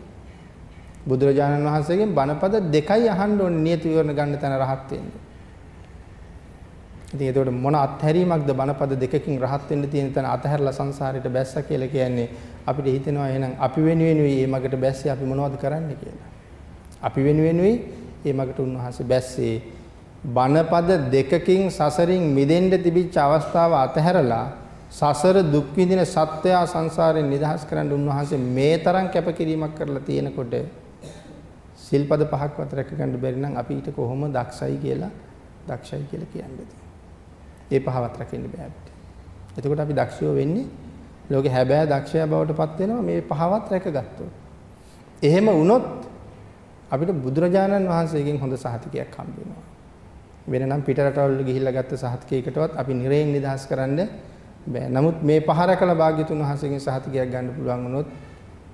බුදුරජාණන් වහන්සේගෙන් බණපද දෙකයි අහන්න ඕනේ නියත විවරණ ගන්න තැන රහත් වෙන්න. ඉතින් ඒකට මොන අත්හැරීමක්ද බණපද දෙකකින් රහත් වෙන්න තියෙන තැන අතහැරලා සංසාරයට බැස්ස කියලා කියන්නේ අපිට හිතෙනවා එහෙනම් අපි වෙනුවෙන් මේ මගට බැස්සේ අපි මොනවද කරන්න කියලා. අපි වෙනුවෙන් මේ මගට උන්වහන්සේ බැස්සේ බණපද දෙකකින් සසරින් මිදෙන්න තිබිච්ච අවස්ථාව අතහැරලා සසර දුක් විඳින සත්වයා සංසාරයෙන් නිදහස් කරන්න උන්වහන්සේ මේ තරම් කැපකිරීමක් කරලා තියෙනකොට සිල්පද පහක්වත් රැක ගන්න බැරි නම් අපි ඊට කොහොම දක්ෂයි කියලා දක්ෂයි කියලා කියන්නේ. ඒ පහවත් රැකෙන්න බෑ අපිට. එතකොට අපි දක්ෂයෝ වෙන්නේ ලෝකේ හැබෑ දක්ෂයා බවට පත් වෙනවා මේ පහවත් රැකගත්තොත්. එහෙම වුණොත් අපිට බුදුරජාණන් වහන්සේගෙන් හොඳ සහතිකයක් හම්බ වෙනවා. වෙනනම් පිට රටවල ගිහිල්ලා ගත්ත සහතිකයකටවත් අපි නිරයෙන් නිදහස් කරන්න බෑ. නමුත් මේ පහ රැකලා භාග්‍යතුන් වහන්සේගෙන් සහතිකයක් ගන්න පුළුවන් වුණොත්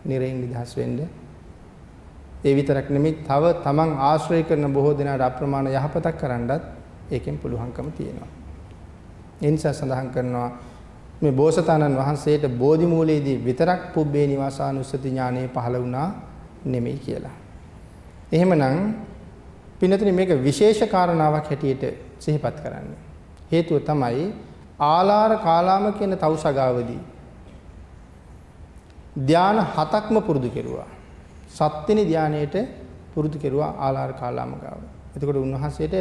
නිරයෙන් නිදහස් වෙන්න. ඒ විතරක් නෙමෙයි තව තමන් ආශ්‍රය කරන බොහෝ දෙනාට අප්‍රමාණ යහපතක් කරන්නත් ඒකෙන් පුළුවන්කම තියෙනවා. ඒ නිසා සඳහන් කරනවා මේ බෝසතාණන් වහන්සේට බෝධි මූලයේදී විතරක් පුබ්බේ නිවාසානුස්සති ඥානෙ පහළ වුණා නෙමෙයි කියලා. එහෙමනම් පින්නතුනි මේක විශේෂ කාරණාවක් හැටියට සිහිපත් කරන්න. හේතුව තමයි ආලාර කාලාම කියන තවුසගාවදී ධාන හතක්ම පුරුදු කෙරුවා. සත්වෙනි ධානයේට පුරුදු කෙරුවා ආලාර කාලාම ගාව. එතකොට උන්වහන්සේට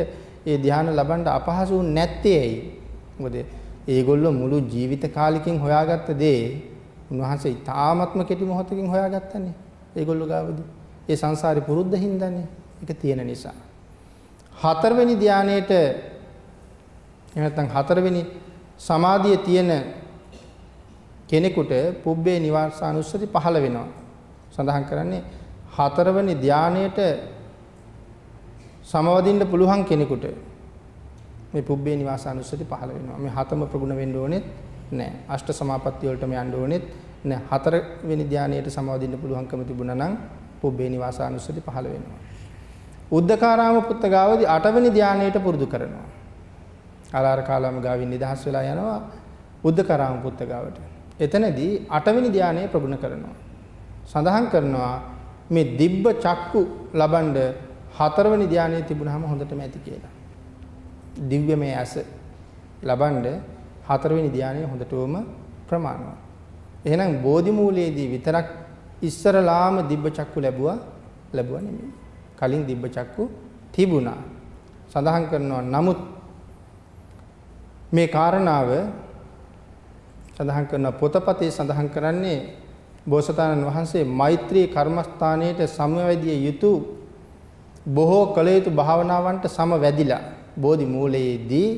ඒ ධාන ලබන්න අපහසු නැත්තේ ඇයි? මොකද ඒගොල්ලෝ මුළු ජීවිත කාලෙකින් හොයාගත්ත දේ උන්වහන්සේ ඉතාමත්ම කෙටි මොහොතකින් හොයාගත්තනේ. ඒගොල්ලෝ ගාවදී. ඒ සංසාරේ පුරුද්ද හින්දානේ. ඒක තියෙන නිසා. හතරවෙනි ධානයේට එහෙම නැත්නම් හතරවෙනි සමාධිය තියෙන කෙනෙකුට පුබ්බේ නිවාසානුස්සති පහළ වෙනවා. සඳහන් කරන්නේ හතරවෙනි ධානයේට සමවදින්න පුළුවන් කෙනෙකුට මේ පුබ්බේ නිවාසානුස්සති පහළ වෙනවා. මේ හතම ප්‍රගුණ වෙන්න ඕනෙත් නෑ. අෂ්ට සමාපatti වලටම යන්න ඕනෙත් නෑ. හතරවෙනි ධානයේට සමවදින්න පුළුවන්කම තිබුණා නම් පුබ්බේ නිවාසානුස්සති පහළ වෙනවා. උද්දකාරාම පුත්ත ගාවදී 8 වෙනි ධානයට පුරුදු කරනවා. ආලාර කාලාම ගාවින් නිදහස් වෙලා යනවා උද්දකාරාම පුත්ත ගාවට. එතනදී 8 වෙනි ධානය ප්‍රගුණ කරනවා. සඳහන් කරනවා මේ දිබ්බ චක්කු ලබනද 4 වෙනි ධානයේ තිබුණාම හොඳටම ඇති කියලා. දිව්‍යමය ඇස ලබනද 4 වෙනි ධානය හොඳටම ප්‍රමාණවත්. එහෙනම් බෝධි මූලයේදී විතරක් ඉස්සරලාම දිබ්බ චක්කු ලැබුවා ලැබුවා නෙමෙයි. කලින් දිබ්බ චක්කු තිබුණා. සඳහන් කරනවා නමුත් මේ කාරණාව සඳහන් කරන පොතපතේ සඳහන් කරන්නේ බෝසතාණන් වහන්සේ මෛත්‍රී කර්මස්ථානයේට සමවැදිය යුතු බොහෝ කළ යුතු භාවනාවන්ට සමවැදිලා බෝධි මූලයේදී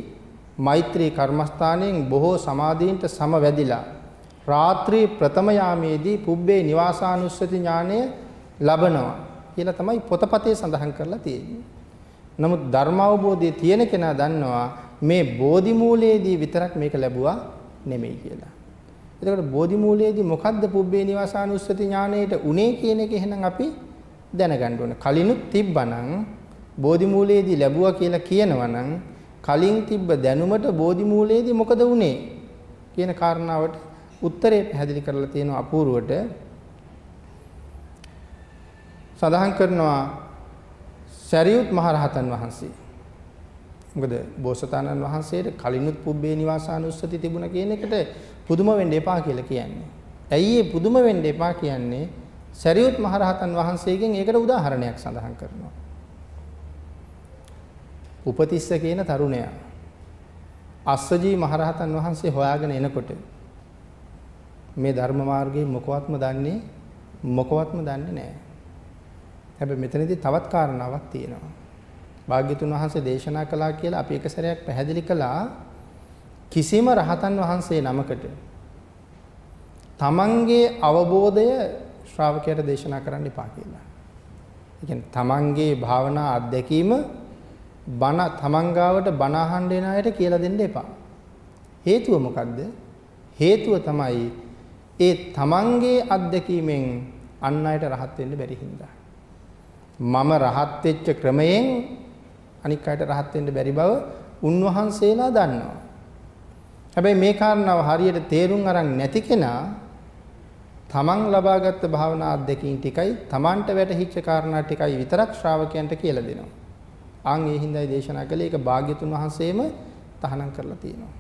මෛත්‍රී කර්මස්ථානයෙන් බොහෝ සමාධීන්ට සමවැදිලා රාත්‍රී ප්‍රථම යාමේදී පුබ්බේ නිවාසානුස්සති ඥානය ලබනවා. කියලා තමයි පොතපතේ සඳහන් කරලා තියෙන්නේ. නමුත් ධර්ම අවබෝධය තියෙන කෙනා දන්නවා මේ බෝධි මූලයේදී විතරක් මේක ලැබුවා නෙමෙයි කියලා. එතකොට බෝධි මූලයේදී මොකද්ද පුබ්බේ නිවාසානුස්සති ඥානයට උනේ කියන එක එහෙනම් අපි දැනගන්න ඕනේ. කලිනුත් තිබ්බනම් බෝධි මූලයේදී ලැබුවා කියලා කියනවනම් කලින් තිබ්බ දැනුමට බෝධි මූලයේදී මොකද උනේ කියන කාරණාවට උත්තරේ පැහැදිලි කරලා තියෙනවා අපූර්වට සඳහන් කරනවා සරියුත් මහරහතන් වහන්සේ. මොකද බෝසතාණන් වහන්සේට කලිනුත් පුබ්බේ නිවාසානුස්සති තිබුණා කියන එකට පුදුම වෙන්න එපා කියලා කියන්නේ. ඇයි ඒ පුදුම වෙන්න එපා කියන්නේ? සරියුත් මහරහතන් වහන්සේගෙන් ඒකට උදාහරණයක් සඳහන් කරනවා. උපතිස්ස කියන තරුණයා අස්සජී මහරහතන් වහන්සේ හොයාගෙන එනකොට මේ ධර්ම මාර්ගයේ මොකවත්ම දන්නේ මොකවත්ම දන්නේ නැහැ. හැබැයි මෙතනදී තවත් කාරණාවක් තියෙනවා. භාග්‍යතුන් වහන්සේ දේශනා කළා කියලා අපි එක සැරයක් පැහැදිලි කළා කිසිම රහතන් වහන්සේ නමකට තමන්ගේ අවබෝධය ශ්‍රාවකයට දේශනා කරන්න එපා කියලා. ඒ කියන්නේ තමන්ගේ භාවනා අත්දැකීම බණ තමන්ගාවට බණ අහන්න එන අයට කියලා දෙන්න එපා. හේතුව මොකද්ද? හේතුව තමයි ඒ තමන්ගේ අත්දැකීමෙන් අන් අයට රහත් වෙන්න බැරි හින්දා. මම රහත් වෙච්ච ක්‍රමයෙන් අනික් අයට රහත් වෙන්න බැරි බව උන්වහන්සේලා දන්නවා. හැබැයි මේ කාරණාව හරියට තේරුම් අරන් නැති කෙනා තමන් ලබාගත් භාවනා අධ්‍යක්ීම් ටිකයි තමන්ට වැටහිච්ච කාරණා ටිකයි විතරක් ශ්‍රාවකයන්ට කියලා දෙනවා. ආන් ඒ හිඳයි දේශනා කළේ ඒක භාග්‍යතුන් වහන්සේම තහනම් කරලා තියෙනවා.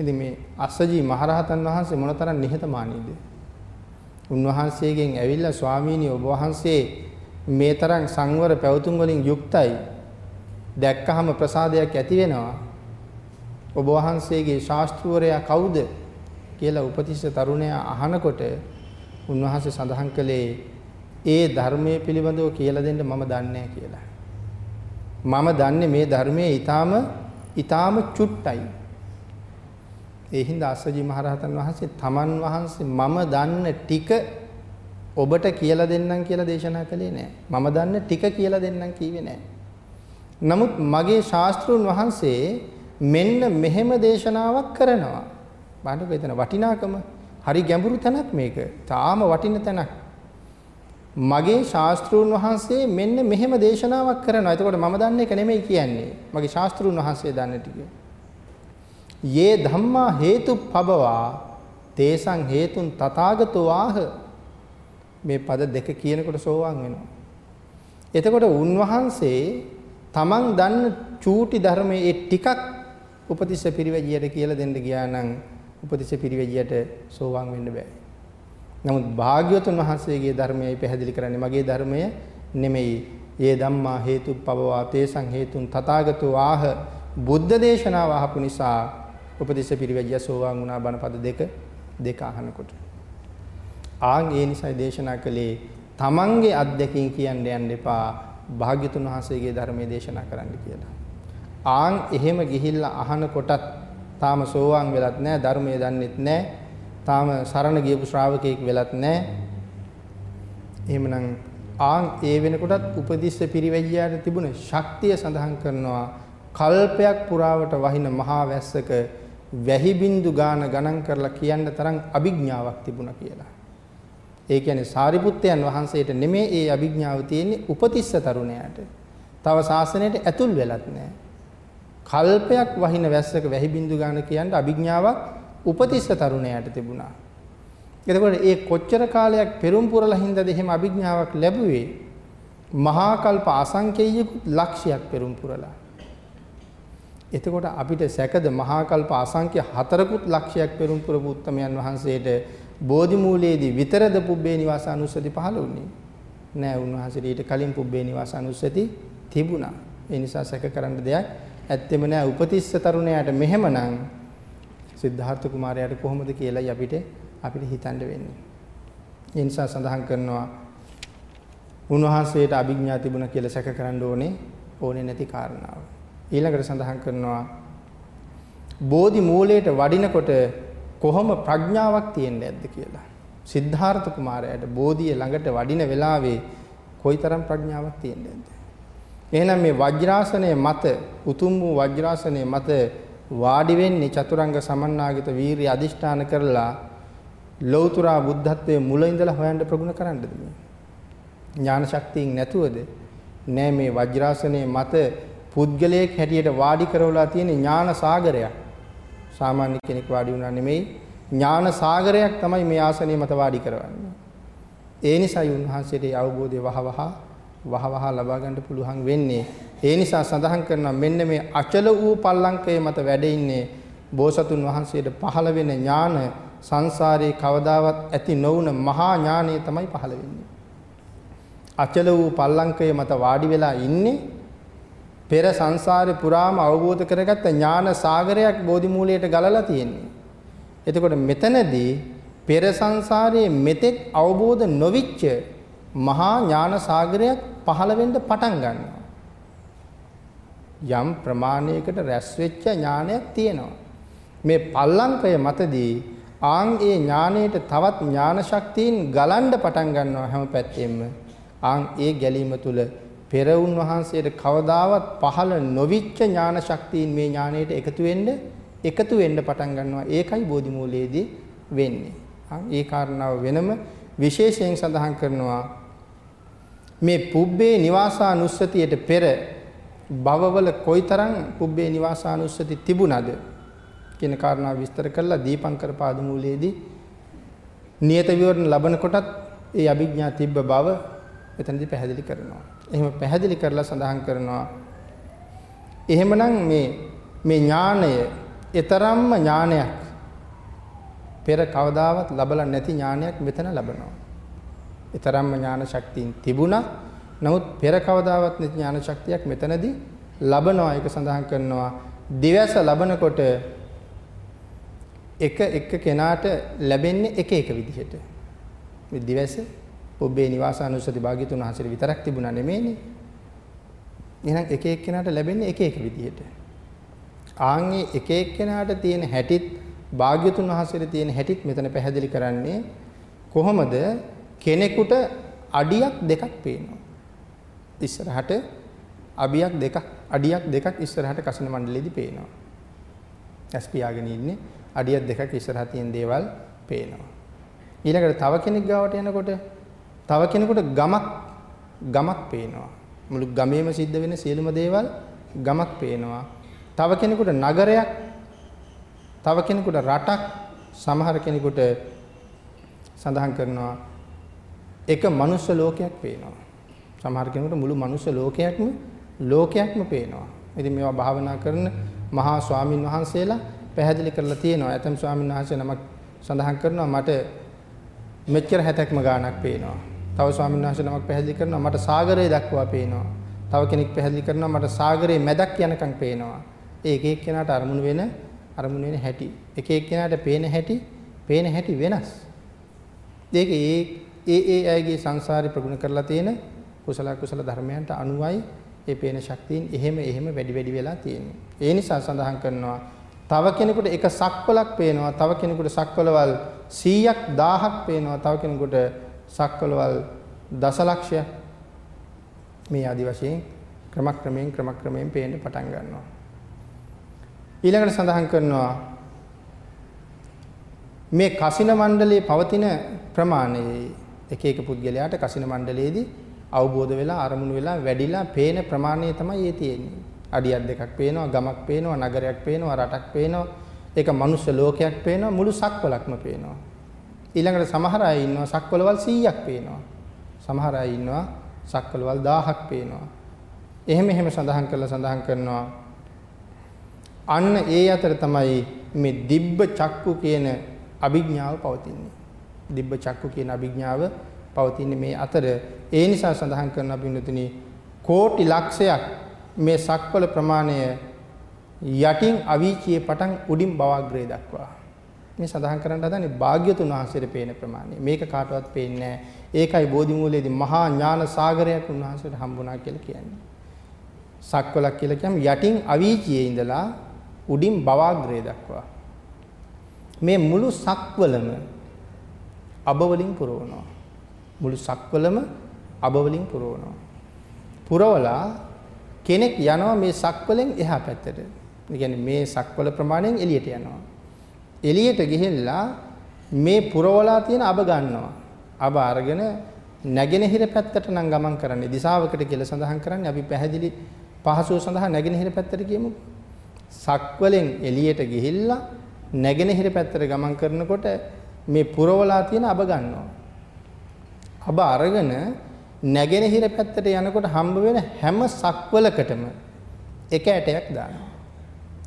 ඉතින් මේ අස්සජී මහරහතන් වහන්සේ මොනතරම් නිහතමානීද? උන්වහන්සේගෙන් ඇවිල්ලා ස්වාමීනි ඔබ වහන්සේ මේ තරම් සංවර පැවතුම් වලින් යුක්තයි. දැක්කහම ප්‍රසාදයක් ඇති වෙනවා. ඔබ වහන්සේගේ ශාස්ත්‍රවරයා කවුද කියලා උපතිස්ස තරුණයා අහනකොට උන්වහන්සේ සඳහන් කළේ ඒ ධර්මයේ පිළිබඳව කියලා දෙන්න මම දන්නේ කියලා. මම දන්නේ මේ ධර්මයේ ඊටාම ඊටාම චුට්ටයි. ඒ හින්දා අස්සජි මහරහතන් වහන්සේ තමන් වහන්සේ මම දන්න ටික ඔබට කියලා දෙන්නම් කියලා දේශනා කළේ නෑ. මම දන්න ටික කියලා දෙන්නම් කීවේ නෑ. නමුත් මගේ ශාස්ත්‍රුන් වහන්සේ මෙන්න මෙහෙම දේශනාවක් කරනවා. බලන්නකෝ එතන වටිනාකම හරි ගැඹුරු තැනක් මේක. තාම වටින තැනක්. මගේ ශාස්ත්‍රුන් වහන්සේ මෙන්න මෙහෙම දේශනාවක් කරනවා. එතකොට මම දන්නේ එක නෙමෙයි කියන්නේ. මගේ ශාස්ත්‍රුන් වහන්සේ දන්න ටික. යේ ධම්මා හේතුප්පබවා තේසං හේතුන් තථාගතෝ ආහ මේ පද දෙක කියනකොට සෝවාන් වෙනවා. එතකොට උන්වහන්සේ තමන් දන්න චූටි ධර්මයේ ඒ ටිකක් උපතිස්ස පිරිවැජියට කියලා දෙන්න ගියා නම් උපතිස්ස පිරිවැජියට සෝවාන් වෙන්න බෑ. නමුත් භාග්‍යවතුන් වහන්සේගේ ධර්මයයි පැහැදිලි කරන්නේ මගේ ධර්මය නෙමෙයි. ඒ ධම්මා හේතුප්පවවා තේසං හේතුන් තථාගතෝ ආහ බුද්ධ දේශනාව අහපු නිසා උපතිස්ස පිරිවැජිය සෝවාන් වුණා බණපද දෙක දෙක අහනකොට. ආන් ඒ නිසයි දේශනා කළේ තමන්ගේ අත්දැකීම් කියන්න යන්න එපා භාග්‍යතුන් වහන්සේගේ ධර්මයේ දේශනා කරන්න කියලා. ආන් එහෙම ගිහිල්ලා අහනකොටත් තාම සෝවාන් වෙලත් නැහැ ධර්මයේ දන්නෙත් නැහැ. තාම සරණ ගියපු ශ්‍රාවකෙක් වෙලත් නැහැ. එහෙමනම් ආන් ඒ වෙනකොටත් උපදිස්ස පිරිවැජියාට තිබුණ ශක්තිය සඳහන් කරනවා කල්පයක් පුරාවට වහින මහා වැස්සක වැහි බින්දු ගාන ගණන් කරලා කියන්න තරම් අභිඥාවක් තිබුණා කියලා. ඒ කියන්නේ සාරිපුත්තයන් වහන්සේට නෙමෙයි ඒ අභිඥාව තියෙන්නේ උපතිස්ස තරුණයාට. තව ශාසනයට ඇතුල් වෙලත් නැහැ. කල්පයක් වහින වැස්සක වැහි බින්දු ගාන කියන්න අභිඥාවක් උපතිස්ස තරුණයාට තිබුණා. එතකොට ඒ කොච්චර කාලයක් පෙරම් පුරලා හින්දාද එහෙම අභිඥාවක් ලැබුවේ? මහා කල්ප අසංකේයිකුත් ලක්ෂයක් පෙරම් පුරලා. එතකොට අපිට සැකද මහා කල්ප අසංඛ්‍ය හතරකුත් ලක්ෂයක් පෙරම් පුරපු උත්තමයන් වහන්සේට බෝධි මූලයේදී විතරද පුබ්බේ නිවාස අනුස්සති පහළ වුණේ? නෑ උන්වහන්සේට ඊට කලින් පුබ්බේ නිවාස අනුස්සති තිබුණා. ඒ නිසා සැක කරන්න දෙයක් ඇත්තෙම නෑ. උපතිස්ස තරුණයාට මෙහෙමනම් සිද්ධාර්ථ කුමාරයාට කොහොමද කියලායි අපිට අපිට හිතන්න වෙන්නේ. ඒ නිසා සඳහන් කරනවා උන්වහන්සේට අභිඥා තිබුණා කියලා සැක කරන්න ඕනේ ඕනේ නැති කාරණාව. ඊළඟට සඳහන් කරනවා බෝධි මූලයට වඩිනකොට කොහොම ප්‍රඥාවක් තියෙන්නේ නැද්ද කියලා. සිද්ධාර්ථ කුමාරයාට බෝධිය ළඟට වඩින වෙලාවේ කොයිතරම් ප්‍රඥාවක් තියෙන්නේ නැද්ද? එහෙනම් මේ වජ්‍රාසනයේ මත උතුම් වූ වජ්‍රාසනයේ මත වාඩි වෙන්නේ චතුරංග සමන්නාගිත වීරිය අදිෂ්ඨාන කරලා ලෞතර බුද්ධත්වයේ මුල ඉඳලා හොයන්න ප්‍රගුණ කරන්නද මේ? ඥාන ශක්තියින් නැතුවද? නෑ මේ වජ්‍රාසනයේ මත පුද්ගලයෙක් හැටියට වාඩි කරවලා තියෙන ඥාන සාගරයක්. සාමාන්‍ය කෙනෙක් වාඩි වුණා නෙමෙයි ඥාන සාගරයක් තමයි මේ ආසනයේ මත වාඩි කරවන්නේ. ඒ නිසායි උන්වහන්සේට අවබෝධය වහවහ වහවහ ලබා ගන්න පුළුවන් වෙන්නේ. ඒ නිසා සඳහන් කරනවා මෙන්න මේ අචල වූ පල්ලංකයේ මත වැඩ ඉන්නේ බෝසතුන් වහන්සේට පහළ වෙන ඥාන සංසාරේ කවදාවත් ඇති නොවුන මහා ඥානය තමයි පහළ වෙන්නේ. අචල වූ පල්ලංකයේ මත වාඩි වෙලා ඉන්නේ පෙර සංසාරේ පුරාම අවබෝධ කරගත්ත ඥාන සාගරයක් බෝධි මූලයට ගලලා තියෙන්නේ. එතකොට මෙතනදී පෙර සංසාරයේ මෙතෙක් අවබෝධ නොවිච්ච මහා ඥාන සාගරයක් පහළ වෙන්න පටන් ගන්නවා. යම් ප්‍රමාණයකට රැස් වෙච්ච ඥානයක් තියෙනවා. මේ පල්ලංකය මතදී ආන් ඒ ඥානයට තවත් ඥාන ශක්තියින් ගලන්න පටන් ගන්නවා හැම පැත්තෙම. ආන් ඒ ගැලීම තුල පෙර උන්වහන්සේට කවදාවත් පහළ නොවිච්ච ඥාන ශක්තියින් මේ ඥාණයට එකතු වෙන්න එකතු වෙන්න පටන් ගන්නවා. ඒකයි බෝධි මූලයේදී වෙන්නේ. ඒ කාරණාව වෙනම විශේෂයෙන් සඳහන් කරනවා මේ පුබ්බේ නිවාසානුස්සතියට පෙර භවවල කොයිතරම් පුබ්බේ නිවාසානුස්සති තිබුණද කියන කාරණා විස්තර කරලා දීපංකර පාදමූලයේදී නියත විවරණ ලබන කොටත් ඒ අභිඥා තිබ්බ බව එතනදී පැහැදිලි කරනවා. එහෙම පැහැදිලි කරලා සඳහන් කරනවා එහෙමනම් මේ මේ ඥාණය ඊතරම්ම ඥානයක් පෙර කවදාවත් ලබලා නැති ඥානයක් මෙතන ලබනවා. ඊතරම්ම ඥාන ශක්තියින් තිබුණා. නමුත් පෙර කවදාවත් නැති ඥාන ශක්තියක් මෙතනදී ලබනවා. ඒක සඳහන් කරනවා. දිවස ලබනකොට එක එක කෙනාට ලැබෙන්නේ එක එක විදිහට. මේ දිවස ඔබේ නිවාසානුස්සති භාග්‍යතුන් වහන්සේට විතරක් තිබුණා නෙමෙයිනේ. එහෙනම් එක එක කෙනාට ලැබෙන්නේ එක එක විදිහට. ආන්ගේ එක එක කෙනාට තියෙන හැටිත් භාග්‍යතුන් වහන්සේට තියෙන හැටිත් මෙතන පැහැදිලි කරන්නේ කොහොමද කෙනෙකුට අඩියක් දෙකක් පේනවා. ඉස්සරහට අබියක් දෙකක් අඩියක් දෙකක් ඉස්සරහට කසින මණ්ඩලයේදී පේනවා. ඇස් පියාගෙන ඉන්නේ අඩියක් දෙකක් ඉස්සරහා තියෙන දේවල් පේනවා. ඊළඟට තව කෙනෙක් ගාවට යනකොට තව කෙනෙකුට ගමක් ගමක් පේනවා. මුළු ගමේම සිද්ධ වෙන සියලුම දේවල් ගමක් පේනවා. තව කෙනෙකුට නගරයක් තව කෙනෙකුට රටක් සමහර කෙනෙකුට සඳහන් කරනවා එක මනුස්ස ලෝකයක් පේනවා. සමහර කෙනෙකුට මුළු මනුස්ස ලෝකයක්ම ලෝකයක්ම පේනවා. ඉතින් මේවා භාවනා කරන මහා ස්වාමින් වහන්සේලා පැහැදිලි කරලා තියෙනවා. ඇතම් ස්වාමීන් වහන්සේ නමක් සඳහන් කරනවා මට මෙච්චර හැතක්ම ගාණක් පේනවා. තව ස්වාමීන් වහන්සේ නමක් පැහැදිලි කරනවා මට සාගරය දක්වා පේනවා. තව කෙනෙක් පැහැදිලි කරනවා මට සාගරයේ මැදක් යනකම් පේනවා. ඒ එක එක්කෙනාට අරමුණු වෙන අරමුණු වෙන හැටි. එක එක්කෙනාට පේන හැටි, පේන හැටි වෙනස්. ඒක ඒ ඒ ඒ අයගේ සංසාරේ ප්‍රගුණ කරලා තියෙන කුසල කුසල ධර්මයන්ට අනුවයි ඒ පේන ශක්තියින් එහෙම එහෙම වැඩි වැඩි වෙලා තියෙන්නේ. ඒ නිසා සඳහන් කරනවා තව කෙනෙකුට එක සක්වලක් පේනවා තව කෙනෙකුට සක්වලවල් 100ක් 1000ක් පේනවා තව කෙනෙකුට සක්වලවල් දසලක්ෂයක් මේ ආදි වශයෙන් ක්‍රමක්‍රමයෙන් ක්‍රමක්‍රමයෙන් පේන්න පටන් ගන්නවා ඊළඟට සඳහන් කරනවා මේ කසින මණ්ඩලයේ පවතින ප්‍රමාණයේ එක එක පුද්ගලයාට කසින මණ්ඩලයේදී අවබෝධ වෙලා අරමුණු වෙලා වැඩිලා පේන ප්‍රමාණය තමයි ඒ තියෙන්නේ අඩියක් දෙකක් පේනවා, ගමක් පේනවා, නගරයක් පේනවා, රටක් පේනවා. ඒක මනුස්ස ලෝකයක් පේනවා, මුළු සක්වලක්ම පේනවා. ඊළඟට සමහර අය ඉන්නවා සක්වලවල් 100ක් පේනවා. සමහර අය ඉන්නවා සක්වලවල් 1000ක් පේනවා. එහෙම එහෙම සඳහන් කරලා සඳහන් කරනවා අන්න ඒ අතර තමයි මේ දිබ්බ චක්කු කියන අභිඥාව පවතින්නේ. දිබ්බ චක්කු කියන අභිඥාව පවතින්නේ මේ අතර ඒ නිසා සඳහන් කරන අපිනුතුනි කෝටි ලක්ෂයක් මේ සක්වල ප්‍රමාණය යටින් අවීචියේ පටන් උඩින් බවාග්‍රේ දක්වා මේ සඳහන් කරන්න හදන්නේ භාග්‍යතුන් වහන්සේට පේන ප්‍රමාණය. මේක කාටවත් පේන්නේ ඒකයි බෝධිමූලයේදී මහා ඥාන සාගරයක් උන්වහන්සේට හම්බුණා කියලා කියන්නේ. සක්වලක් කියලා කියන්නේ යටින් අවීචියේ ඉඳලා උඩින් බවාග්‍රේ දක්වා. මේ මුළු සක්වලම අබවලින් පුරවනවා. මුළු සක්වලම අබවලින් පුරවනවා. පුරවලා කෙනෙක් යනවා මේ සක්වලෙන් එහා පැත්තට. ඒ කියන්නේ මේ සක්වල ප්‍රමාණයෙන් එළියට යනවා. එළියට ගිහිල්ලා මේ පුරවලා තියෙන අබ ගන්නවා. අබ අරගෙන නැගෙනහිර පැත්තට නම් ගමන් කරන්නේ. දිශාවකට කියලා සඳහන් කරන්නේ අපි පැහැදිලි පහසුව සඳහා නැගෙනහිර පැත්තට කියමු. සක්වලෙන් එළියට ගිහිල්ලා නැගෙනහිර පැත්තට ගමන් කරනකොට මේ පුරවලා තියෙන අබ ගන්නවා. අබ අරගෙන නැගෙනහිර පැත්තට යනකොට හම්බ වෙන හැම සක්වලකටම එක ඇටයක් දානවා.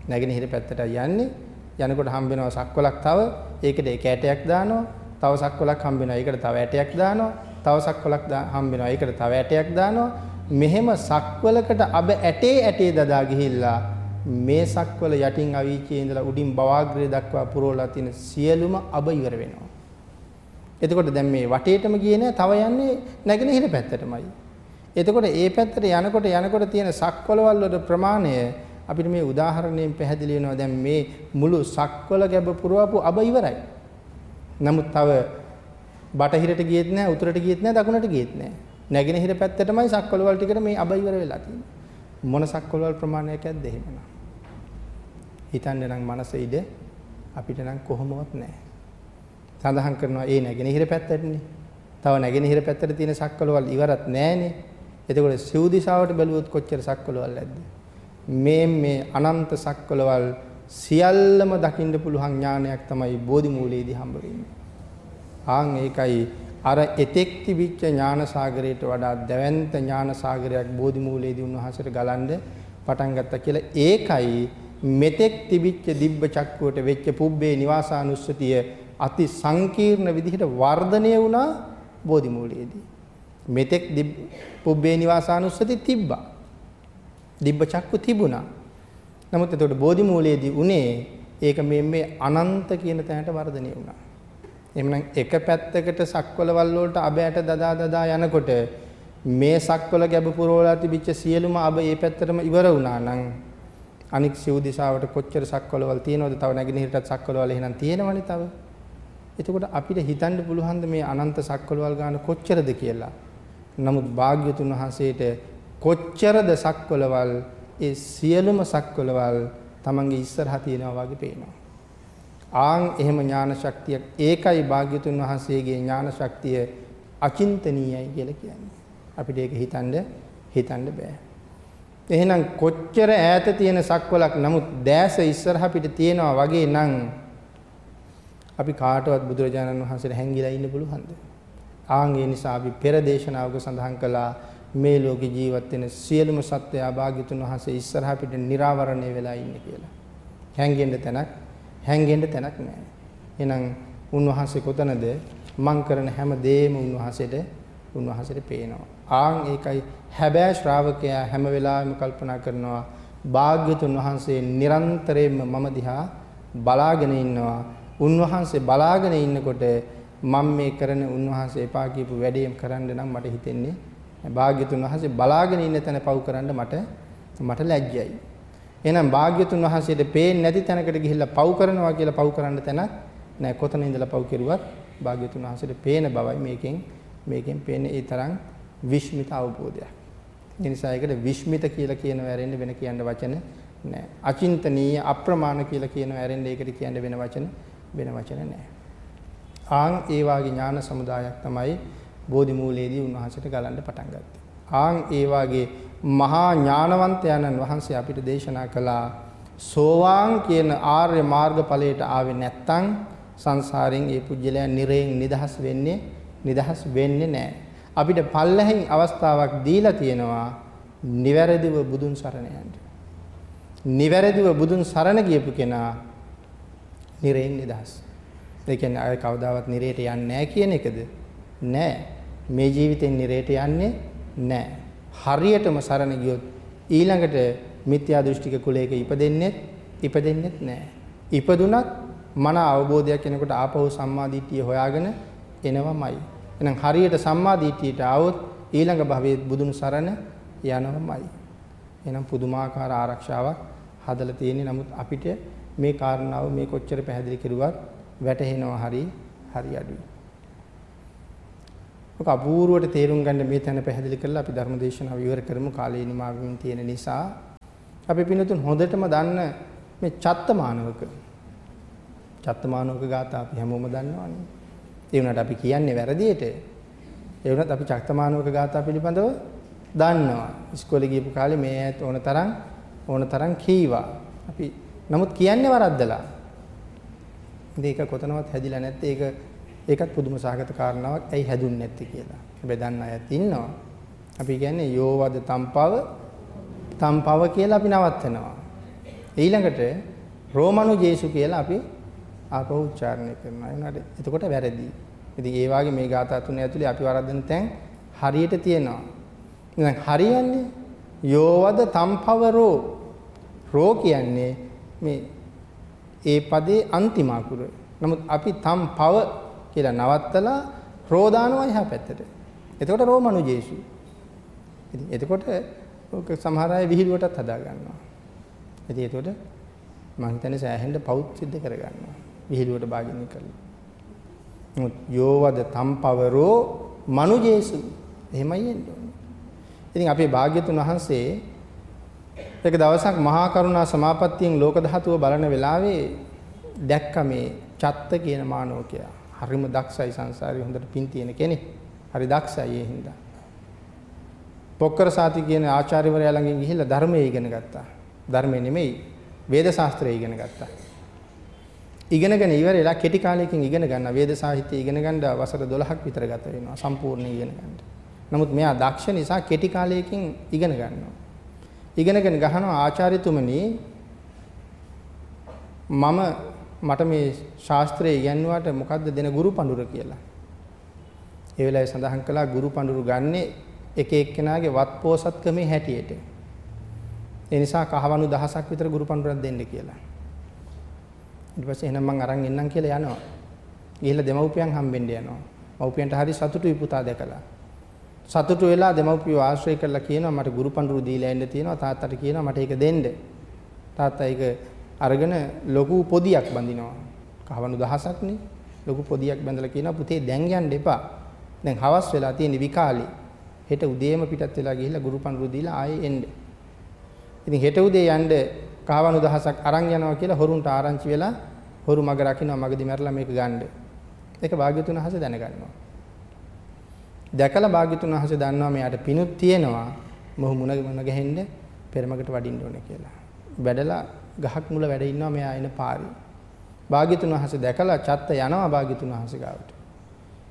නැගෙනහිර පැත්තට යන්නේ යනකොට හම්බ වෙනවා සක්වලක් තව ඒකට එක ඇටයක් දානවා. තව සක්වලක් හම්බ වෙනවා ඒකට තව ඇටයක් දානවා. තව සක්වලක් හම්බ වෙනවා ඒකට තව ඇටයක් දානවා. මෙහෙම සක්වලකට අබ ඇටේ ඇටේ දදා ගිහිල්ලා මේ සක්වල යටින් අවීචයේ ඉඳලා උඩින් බවාග්‍රය දක්වා පුරවලා තියෙන සියලුම අබ ඉවර වෙනවා. එතකොට දැන් මේ වටේටම ගියේ නෑ තව යන්නේ නැගෙනහිර පැත්තටමයි. එතකොට ඒ පැත්තට යනකොට යනකොට තියෙන සක්වලවල් වල ප්‍රමාණය අපිට මේ උදාහරණයෙන් පැහැදිලි වෙනවා දැන් මේ මුළු සක්වල ගැබ පුරවපු අබ ඉවරයි. නමුත් තව බටහිරට ගියෙත් නෑ උතුරට ගියෙත් නෑ දකුණට ගියෙත් නෑ. නැගෙනහිර පැත්තටමයි සක්වලවල් ටිකට මේ අබ ඉවර වෙලා තියෙන්නේ. මොන සක්වලවල් ප්‍රමාණයක්ද එහෙමනම්. හිතන්න නම් මනස ඉද අපිට නම් කොහොමවත් නෑ. සඳහන් කරනවා ඒ නැගෙනහිර පැත්තටනේ. තව නැගෙනහිර පැත්තට තියෙන සක්වලවල් ඉවරත් නෑනේ. එතකොට සිව් දිශාවට බැලුවොත් කොච්චර සක්වලවල් ඇද්ද? මේ මේ අනන්ත සක්වලවල් සියල්ලම දකින්න පුළුවන් ඥානයක් තමයි බෝධි මූලයේදී හම්බ වෙන්නේ. ආන් ඒකයි අර එතෙක් තිබිච්ච ඥාන සාගරයට වඩා දැවැන්ත ඥාන සාගරයක් බෝධි මූලයේදී උන්වහන්සේට ගලන්න පටන් ගත්තා කියලා. ඒකයි මෙතෙක් තිබිච්ච දිබ්බ චක්කුවට වෙච්ච පුබ්බේ නිවාසානුස්සතිය අති සංකීර්ණ විදිහට වර්ධනය වුණා බෝධි මූලයේදී. මෙතෙක් පුබ්බේ නිවාසානුස්සති තිබ්බා. දිබ්බ චක්කු තිබුණා. නමුත් එතකොට බෝධි මූලයේදී උනේ ඒක මේ මේ අනන්ත කියන තැනට වර්ධනය වුණා. එහෙනම් එක පැත්තකට සක්වලවල් වලට අබයට දදා දදා යනකොට මේ සක්වල ගැබ පුරවලා තිබිච්ච සියලුම අබ ඒ පැත්තටම ඉවර වුණා නම් අනික් සිව් දිශාවට කොච්චර සක්වලවල් තියෙනවද තව නැගෙනහිරටත් සක්වලවල් එහෙනම් තියෙනවනේ තව. එතකොට අපිට හිතන්න පුළුවන් මේ අනන්ත සක්වලවල් ගන්න කොච්චරද කියලා. නමුත් භාග්‍යතුන් වහන්සේට කොච්චරද සක්වලවල් ඒ සියලුම සක්වලවල් තමන්ගේ ඉස්සරහා තියෙනවා වගේ පේනවා. ආන් එහෙම ඥාන ශක්තියක් ඒකයි භාග්‍යතුන් වහන්සේගේ ඥාන ශක්තිය අචින්තනීයයි කියලා කියන්නේ. අපිට ඒක හිතන්න හිතන්න බෑ. එහෙනම් කොච්චර ඈත තියෙන සක්වලක් නමුත් දැස ඉස්සරහා පිට තියෙනවා වගේ නම් අපි කාටවත් බුදුරජාණන් වහන්සේට හැංගිලා ඉන්න පුළුවන්ද? ආන් ඒ නිසා අපි පෙර දේශනාවක සඳහන් කළා මේ ලෝකේ ජීවත් වෙන සියලුම සත්වයා භාග්‍යතුන් වහන්සේ ඉස්සරහා පිට निराවරණය වෙලා ඉන්නේ කියලා. හැංගෙන්න තැනක් හැංගෙන්න තැනක් නැහැ. එහෙනම් උන්වහන්සේ කොතනද මං කරන හැම දෙයක්ම උන්වහන්සේට උන්වහන්සේට පේනවා. ආන් ඒකයි හැබෑ ශ්‍රාවකයා හැම වෙලාවෙම කල්පනා කරනවා භාග්‍යතුන් වහන්සේ නිරන්තරයෙන්ම මම දිහා බලාගෙන ඉන්නවා. උන්වහන්සේ බලාගෙන ඉන්නකොට මම මේ කරන උන්වහන්සේ එපා කියපු වැඩේම කරන්න නම් මට හිතෙන්නේ භාග්‍යතුන් වහන්සේ බලාගෙන ඉන්න තැන පව් කරන්න මට මට ලැජ්ජයි. එහෙනම් භාග්‍යතුන් වහන්සේට පේන්නේ නැති තැනකට ගිහිල්ලා පව් කරනවා කියලා පව් කරන්න තැනක් නෑ. කොතන ඉඳලා පව් කෙරුවත් භාග්‍යතුන් වහන්සේට පේන බවයි මේකෙන් මේකෙන් පේන්නේ ඒ තරම් විශ්මිත අවබෝධයක්. ඒ නිසා ඒකට විශ්මිත කියලා කියන වැරෙන්න වෙන කියන්න වචන නෑ. අචින්තනීය අප්‍රමාණ කියලා කියන වැරෙන්න ඒකට කියන්න වෙන වචන වෙන වචන නෑ. ආන් ඒ වාගේ ඥාන සමුදායක් තමයි බෝධි මූලයේදී උන්වහන්සේට ගලන්න පටන් ගත්තේ. ආන් ඒ වාගේ මහා ඥානවන්තයන්න් වහන්සේ අපිට දේශනා කළා සෝවාන් කියන ආර්ය මාර්ගඵලයට ආවේ නැත්තම් සංසාරයෙන් ඒ පුජ්‍යලයන් නිරයෙන් නිදහස් වෙන්නේ නිදහස් වෙන්නේ නැහැ. අපිට පල්ලෙහින් අවස්ථාවක් දීලා තියෙනවා නිවැරදිව බුදුන් සරණ යන්න. නිවැරදිව බුදුන් සරණ ගියපු කෙනා නිරයෙන් නිදහස්. ඒ කියන්නේ අය කවදාවත් නිරයට යන්නේ නැහැ කියන එකද? නෑ. මේ ජීවිතෙන් නිරයට යන්නේ නෑ. හරියටම සරණ ගියොත් ඊළඟට මිත්‍යා දෘෂ්ටික කුලයක ඉපදෙන්නේ ඉපදෙන්නේත් නෑ. ඉපදුනත් මන අවබෝධයක් කෙනෙකුට ආපහු සම්මාදිට්ඨිය හොයාගෙන එනවමයි. එහෙනම් හරියට සම්මාදිට්ඨියට આવොත් ඊළඟ භවයේ බුදුන් සරණ යනවමයි. එහෙනම් පුදුමාකාර ආරක්ෂාවක් හදලා තියෙන්නේ. නමුත් අපිට මේ කාරණාව මේ කොච්චර පැහැදිලි කරුවත් වැටහෙනවා හරි හරි අඩුයි. ඔක අපූර්වට තේරුම් ගන්න මේ තැන පැහැදිලි කරලා අපි ධර්ම දේශනාව ඉවර කරමු. කාලේ නිමාවෙමින් තියෙන නිසා. අපි පින්නතුන් හොඳටම දන්න මේ චත්තමානවක. චත්තමානවක ગાතා අපි හැමෝම දන්නවනේ. ඒ වුණාට අපි කියන්නේ වැරදියට. ඒ වුණත් අපි චත්තමානවක ગાතා පිළිබඳව දන්නවා. ඉස්කෝලේ ගියපු කාලේ මේ ඈත් ඕන තරම් ඕන තරම් කීවා. අපි නමුත් කියන්නේ වරද්දලා. ඉතින් ඒක කොතනවත් හැදිලා නැත්තේ. ඒක ඒකත් පුදුම සාගත කාරණාවක්. ඇයි හැදුන්නේ නැත්තේ කියලා. හැබැයි දන්න අයත් ඉන්නවා. අපි කියන්නේ යෝවද තම්පව තම්පව කියලා අපි නවත්තනවා. ඊළඟට රෝමනු ජේසු කියලා අපි ආපහු උච්චාරණය කරනවා. ඒනට එතකොට වැරදි. ඉතින් ඒ වගේ මේ ગાථා තුන ඇතුලේ අපි වරද්දන තැන් හරියට තියෙනවා. දැන් හරියන්නේ යෝවද තම්පවරෝ රෝ කියන්නේ මේ ඒ පදේ අන්තිම අකුර. නමුත් අපි තම්පව කියලා නවත්තලා රෝ දානවා එහා පැත්තට. එතකොට රෝමනු ජේසු. ඉතින් එතකොට ඔක සමහර අය විහිළුවටත් හදා ගන්නවා. ඉතින් එතකොට මං හිතන්නේ සෑහෙන්න පෞත් සිද්ධ කර ගන්නවා. විහිළුවට භාජනය කරලා. නමුත් යෝවද තම්පවරෝ මනු ජේසු. එහෙමයි එන්නේ. ඉතින් අපේ භාග්‍යතුන් වහන්සේ එක දවසක් මහා කරුණා සමාපත්තියෙන් ලෝක ධාතුව බලන වෙලාවේ දැක්ක මේ චත්ත කියන මානවකයා. හරිම දක්ෂයි සංසාරේ හොඳට පින් තියෙන කෙනෙක්. හරි දක්ෂයි ඒ හින්දා. පොක්කර සාති කියන ආචාර්යවරයා ළඟින් ගිහිල්ලා ධර්මයේ ඉගෙන ගත්තා. ධර්මෙ නෙමෙයි වේද ශාස්ත්‍රය ඉගෙන ගත්තා. ඉගෙනගෙන ඉවරලා කෙටි කාලයකින් ඉගෙන ගන්න වේද සාහිත්‍ය ඉගෙන ගන්න වසර 12ක් විතර ගත වෙනවා සම්පූර්ණ ඉගෙන ගන්න. නමුත් මෙයා දක්ෂ නිසා කෙටි කාලයකින් ඉගෙන ගන්නවා. ඉගෙනගෙන ගහනවා ආචාර්යතුමනි මම මට මේ ශාස්ත්‍රය ඉගෙනුවාට මොකද්ද දෙන ගුරු පඬුර කියලා. ඒ වෙලාවේ සඳහන් කළා ගුරු පඬුරු ගන්නේ එක එක්කෙනාගේ වත් පෝසත්කමේ හැටියට. ඒ නිසා කහවණු දහසක් විතර ගුරු පඬුරක් දෙන්න කියලා. ඊට පස්සේ එහෙනම් මං අරන් එන්නම් කියලා යනවා. ගිහිල්ලා දෙමව්පියන් හම්බෙන්න යනවා. මව්පියන්ට හරි සතුටුයි පුතා දැකලා. සතුටු වෙලා දෙමව්පියෝ ආශ්‍රය කරලා කියනවා මට ගුරු පඬුරු දීලා එන්න තියෙනවා තාත්තට කියනවා මට ඒක දෙන්න. තාත්තා ඒක අරගෙන ලොකු පොදියක් බඳිනවා. කහවණු දහසක් නේ. ලොකු පොදියක් බඳලා කියනවා පුතේ දැන් යන්න එපා. දැන් හවස් වෙලා තියෙන විකාලේ. හෙට උදේම පිටත් වෙලා ගිහිල්ලා ගුරු පඬුරු දීලා ආයේ එන්න. ඉතින් හෙට උදේ යන්න කහවණු දහසක් අරන් යනවා කියලා හොරුන්ට ආරංචි වෙලා හොරු මග රකින්නවා මගදී මැරලා මේක ගන්න. ඒක භාග්‍යතුන් හස දැනගන්නවා. දැකලා භාග්‍යතුන් වහන්සේ දන්නවා මෙයාට පිණුත් තියෙනවා මොහු මුණ මුණ ගැහෙන්න පෙරමකට වඩින්න ඕනේ කියලා. වැඩලා ගහක් මුල වැඩ ඉන්නවා මෙයා එන පාරේ. භාග්‍යතුන් වහන්සේ දැකලා චත්ත යනවා භාග්‍යතුන් වහන්සේ ගාවට.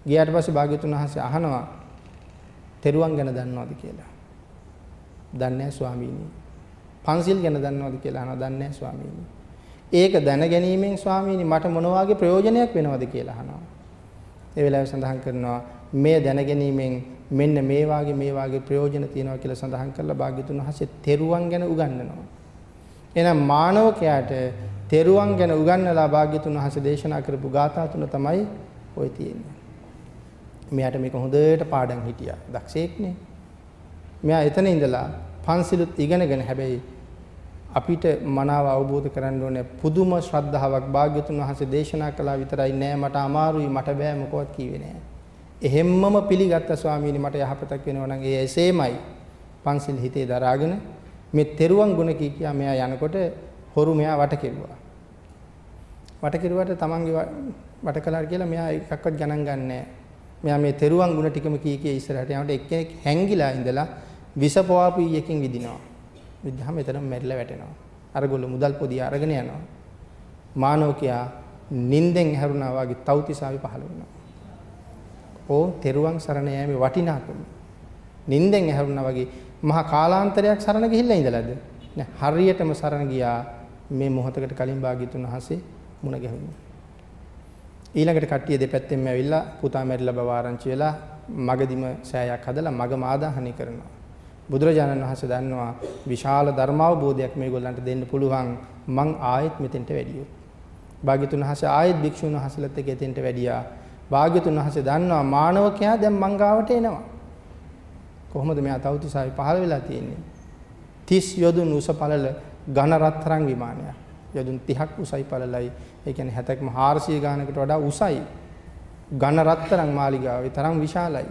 ගියාට පස්සේ භාග්‍යතුන් වහන්සේ අහනවා තෙරුවන් ගැන දන්නවද කියලා. දන්නේ නැහැ ස්වාමීනි. පන්සිල් ගැන දන්නවද කියලා අහනවා දන්නේ නැහැ ස්වාමීනි. ඒක දැන ගැනීමෙන් ස්වාමීනි මට මොන වගේ ප්‍රයෝජනයක් වෙනවද කියලා අහනවා. ඒ වෙලාවේ සඳහන් කරනවා මේ දැනගැනීමෙන් මෙන්න මේ වාගේ මේ වාගේ ප්‍රයෝජන තියෙනවා කියලා සඳහන් කරලා භාග්‍යතුන් වහන්සේ තෙරුවන් ගැන උගන්වනවා. එහෙනම් මානවකයාට තෙරුවන් ගැන උගන්වලා භාග්‍යතුන් වහන්සේ දේශනා කරපු ගාථා තුන තමයි ওই තියෙන්නේ. මෙයාට මේක හොඳට පාඩම් හිටියා. දක්ෂයෙක්නේ. මෙයා එතන ඉඳලා පන්සිලුත් ඉගෙනගෙන හැබැයි අපිට මනාව අවබෝධ කරගන්න ඕනේ පුදුම ශ්‍රද්ධාවක් භාග්‍යතුන් වහන්සේ දේශනා කළා විතරයි නෑ මට අමාරුයි මට බෑ මොකවත් කිව්වේ නෑ. එහෙම්මම පිළිගත්ත ස්වාමීනි මට යහපතක් වෙනවා නම් ඒ එසේමයි. පන්සිල් හිතේ දරාගෙන මේ තෙරුවන් ගුණ කී කියා මෙයා යනකොට හොරු මෙයා වට කෙරුවා. වට කෙරුවට තමන්ගේ වට කළා කියලා මෙයා එකක්වත් ගණන් ගන්නෑ. මෙයා මේ තෙරුවන් ගුණ ටිකම කී කිය ඉස්සරහට යනකොට එක්කෙනෙක් හැංගිලා ඉඳලා විස පොවාපු ඊයකින් විදිනවා. විද්ධාම එතනම මැරිලා වැටෙනවා. අරගොල්ල මුදල් පොදිය අරගෙන යනවා. මානවකයා නින්දෙන් හැරුණා වගේ තව්තිසාවි පහළ වෙනවා. ඕ තෙරුවන් සරණ යෑමේ වටිනාකම. නින්දෙන් හැරුණා වගේ මහා කාලාන්තරයක් සරණ ගිහිල්ලා ඉඳලාද? නෑ හරියටම සරණ ගියා මේ මොහොතකට කලින් භාග්‍යතුන් වහන්සේ මුණ ගැහුණා. ඊළඟට කට්ටිය දෙපැත්තෙන්ම ඇවිල්ලා පුතා මැරිලා බව ආරංචි වෙලා මගදිම සෑයක් හදලා මග මාදාහනය කරනවා. බුදුරජාණන් වහන්සේ දන්නවා විශාල ධර්මාවබෝධයක් මේගොල්ලන්ට දෙන්න පුළුවන් මං ආයෙත් මෙතෙන්ට වැඩියෝ. භාග්‍යතුන් වහන්සේ ආයෙත් භික්ෂුන් වහන්සේලාත් එක්ක එතෙන්ට වැඩියා. භාග්‍යතුන් වහන්සේ දන්නවා මානවකයා දැන් මං ගාවට එනවා. කොහොමද මෙයා තවතිසාවි පහළ වෙලා තියෙන්නේ? 30 යොදුන් උස පළල ඝන රත්තරන් විමානයක්. යොදුන් 30ක් උසයි පළලයි. ඒ කියන්නේ 70ක්ම 400 ගානකට වඩා උසයි. ඝන රත්තරන් මාලිගාවේ තරම් විශාලයි.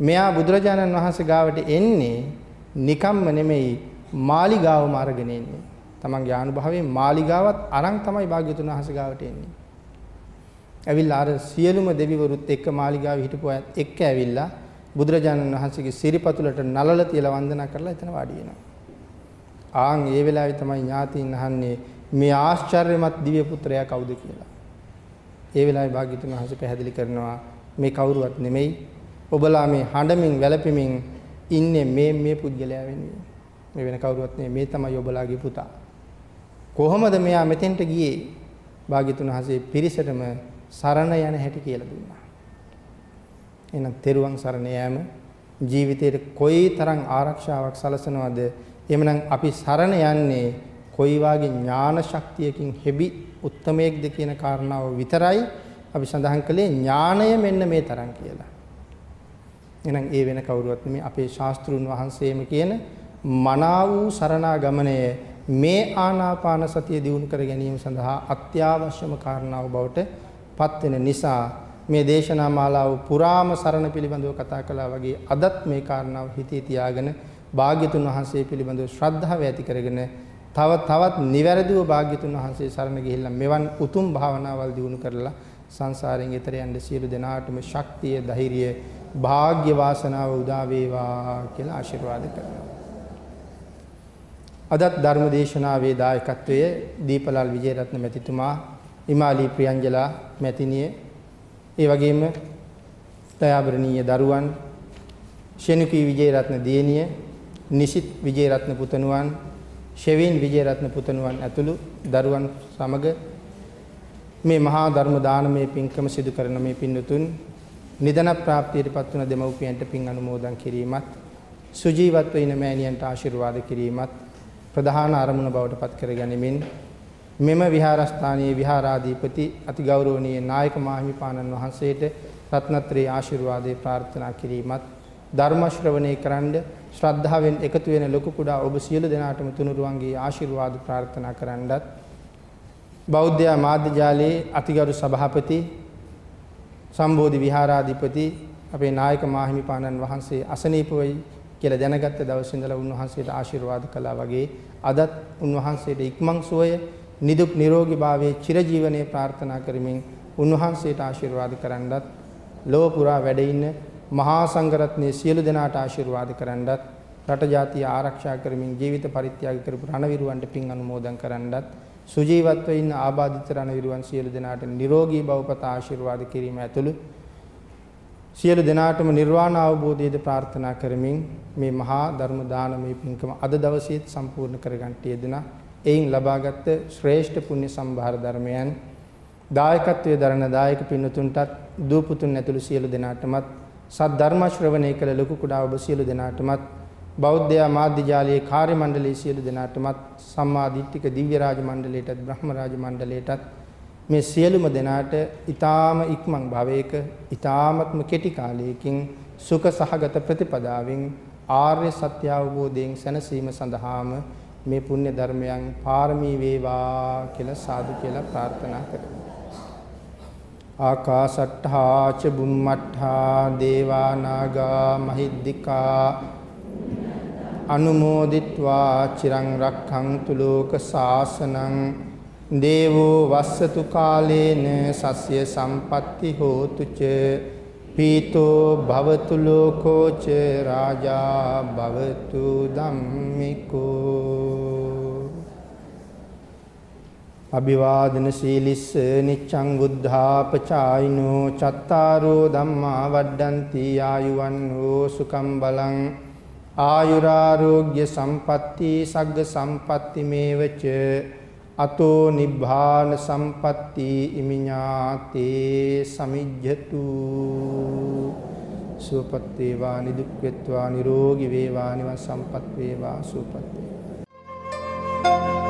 මෙයා බුදුරජාණන් වහන්සේ ගාවට එන්නේ නිකම්ම නෙමෙයි මාලිගාවම අරගෙන එන්නේ. තමන්ගේ ආනුභාවයෙන් මාලිගාවත් අරන් තමයි භාග්‍යතුන් වහන්සේ ගාවට එන්නේ. ඇවිල්ලා අර සියලුම දෙවිවරුත් එක්ක මාලිගාවේ හිටපු අයත් එක්ක ඇවිල්ලා බුදුරජාණන් වහන්සේගේ සිරිපතුලට නලල තියලා වන්දනා කරලා එතන වාඩි වෙනවා. ආන් ඒ වෙලාවේ තමයි ඥාතීන් අහන්නේ මේ ආශ්චර්යමත් දිව්‍ය පුත්‍රයා කවුද කියලා. ඒ වෙලාවේ භාග්‍යතුන් වහන්සේ පැහැදිලි කරනවා මේ කවුරුවත් නෙමෙයි ඔබලා මේ හඬමින් වැළපෙමින් ඉන්නේ මේ මේ පුද්ගලයා වෙනුවෙන්. මේ වෙන කවුරුවත් නෙමෙයි මේ තමයි ඔබලාගේ පුතා. කොහොමද මෙයා මෙතෙන්ට ගියේ? භාග්‍යතුන් හසේ පිරිසටම සරණ යන හැටි කියලා දුන්නා. එහෙනම් තෙරුවන් සරණ යෑම ජීවිතයේ කොයි තරම් ආරක්ෂාවක් සලසනවද? එhmenan අපි සරණ යන්නේ කොයි වාගේ ඥාන ශක්තියකින් හෙබි උත්මයේක්ද කියන කාරණාව විතරයි අපි සඳහන් කළේ ඥාණය මෙන්න මේ තරම් කියලා. එහෙනම් ඒ වෙන කවුරුවත් නෙමෙයි අපේ ශාස්ත්‍රුන් වහන්සේම කියන මනා වූ සරණාගමනය මේ ආනාපාන සතිය දියුණු කර ගැනීම සඳහා අත්‍යවශ්‍යම කාරණාව බවට පත් වෙන නිසා මේ දේශනා මාලාව පුරාම සරණ පිළිබඳව කතා කළා වගේ අදත් මේ කාරණාව හිතේ තියාගෙන භාග්‍යතුන් වහන්සේ පිළිබඳව ශ්‍රද්ධාව ඇති කරගෙන තව තවත් නිවැරදිව භාග්‍යතුන් වහන්සේ සරණ ගිහිල්ලා මෙවන් උතුම් භාවනාවල් දියුණු කරලා සංසාරයෙන් එතර යන්න සියලු දෙනාටම ශක්තිය ධෛර්යය භාග්‍ය වාසනාව උදා වේවා කියලා ආශිර්වාද කරනවා. අදත් ධර්ම දේශනාවේ දායකත්වයේ දීපලාල් විජේරත්න මැතිතුමා, හිමාලි ප්‍රියංජලා මැතිණිය, ඒ වගේම දයාබරණීය දරුවන් ශෙනුකී විජේරත්න දියණිය, නිසිත් විජේරත්න පුතණුවන්, ෂෙවින් විජේරත්න පුතණුවන් ඇතුළු දරුවන් සමග මේ මහා ධර්ම දානමය පින්කම සිදු කරන මේ පින්තුන් නිදන ප්‍රාප්තියටපත් වන දෙමව්පියන්ට පින් අනුමෝදන් කිරීමත් සුජීවත්ව ඉන මෑණියන්ට ආශිර්වාද කිරීමත් ප්‍රධාන අරමුණ බවට පත් කර ගැනීමෙන් මෙම විහාරස්ථානයේ විහාරාධිපති අතිගෞරවනීය නායක මාහිමිපාණන් වහන්සේට රත්නත්‍රී ආශිර්වාදේ ප්‍රාර්ථනා කිරීමත් ධර්ම ශ්‍රවණය කරන්ඩ ශ්‍රද්ධාවෙන් එකතු වෙන ලොකු කුඩා ඔබ සියලු දෙනාටම තුනුරුවන්ගේ ආශිර්වාද ප්‍රාර්ථනා කරන්නත්. බෞද්ධ මාධ්‍ය ජාලයේ අතිගරු සභාපති සම්බෝධි විහාරාධිපති අපේ නායක මාහිමිපාණන් වහන්සේ අසනීප වෙයි කියලා දැනගත්ත දවසේ ඉඳලා උන්වහන්සේට ආශිර්වාද කළා වගේ අදත් උන්වහන්සේට ඉක්මන් සුවය නිදුක් නිරෝගී භාවයේ චිරජීවනයේ ප්‍රාර්ථනා කරමින් උන්වහන්සේට ආශිර්වාද කරන්නත් ලෝව පුරා වැඩ ඉන්න මහා සංඝරත්නයේ සියලු දෙනාට ආශිර්වාද කරන්නත් රට ජාතිය ආරක්ෂා කරමින් ජීවිත පරිත්‍යාග කරපු රණවිරුවන්ට පින් අනුමෝදන් කරන්නත් සුජීවත්ව ඉන්න ආබාධිත රණවිරුවන් සියලු දෙනාට නිරෝගී බවපත ආශිර්වාද කිරීම ඇතුළු සියලු දෙනාටම නිර්වාණ අවබෝධයද ප්‍රාර්ථනා කරමින් මේ මහා ධර්ම දානමය පින්කම අද දවසේත් සම්පූර්ණ කරගන්නට යෙදුණා. එයින් ලබාගත් ශ්‍රේෂ්ඨ පුණ්‍ය සම්භාර ධර්මයන් දායකත්වයේ දරන දායක පින්තුන්ටත් දූ පුතුන් ඇතුළු සියලු දෙනාටමත් සත් ධර්ම ශ්‍රවණය කළ ලොකු කුඩා ඔබ සියලු දෙනාටමත් බෞද්ධ මාධ්‍ය ජාලයේ කාර්ය මණ්ඩලයේ සියලු දෙනාටමත් සම්මා දිට්ඨික දිව්‍ය රාජ මණ්ඩලයටත් බ්‍රහ්ම රාජ මණ්ඩලයටත් මේ සියලුම දෙනාට ඊ타ම ඉක්මන් භවයක ඊ타මත්ම කෙටි කාලයකින් සුඛ සහගත ප්‍රතිපදාවෙන් ආර්ය සත්‍ය අවබෝධයෙන් සැනසීම සඳහාම මේ පුණ්‍ය ධර්මයන් පාරමී වේවා කියලා සාදු කියලා ප්‍රාර්ථනා කරමු. ආකාසට්ඨා ච බුම්මට්ඨා දේවා නාග මහිද්దికා අනුමෝදිත්වා චිරං රක්ඛන්තු ලෝක සාසනං දේවෝ වස්සතු කාලේන සස්ය සම්පatti හෝතු ච පීතෝ භවතු ලෝකෝ ච රාජා භවතු ධම්මිකෝ. අභිවාදන සීලිස්ස නිච්ඡං බුද්ධාපචායිනෝ චත්තාරෝ ධම්මා වඩ්ඩಂತಿ ආයුවන්නෝ සුකම් බලං ආයුරාෝග්‍ය සම්පatti සග්ග සම්පatti මේවච අතෝ නිබ්බාන සම්පatti ඉමිඤාතේ සමිජ්ජතු සුවපත් වේවා නිදුක් වේවා නිරෝගී වේවා නිවන් සම්පත් වේවා සුවපත් වේවා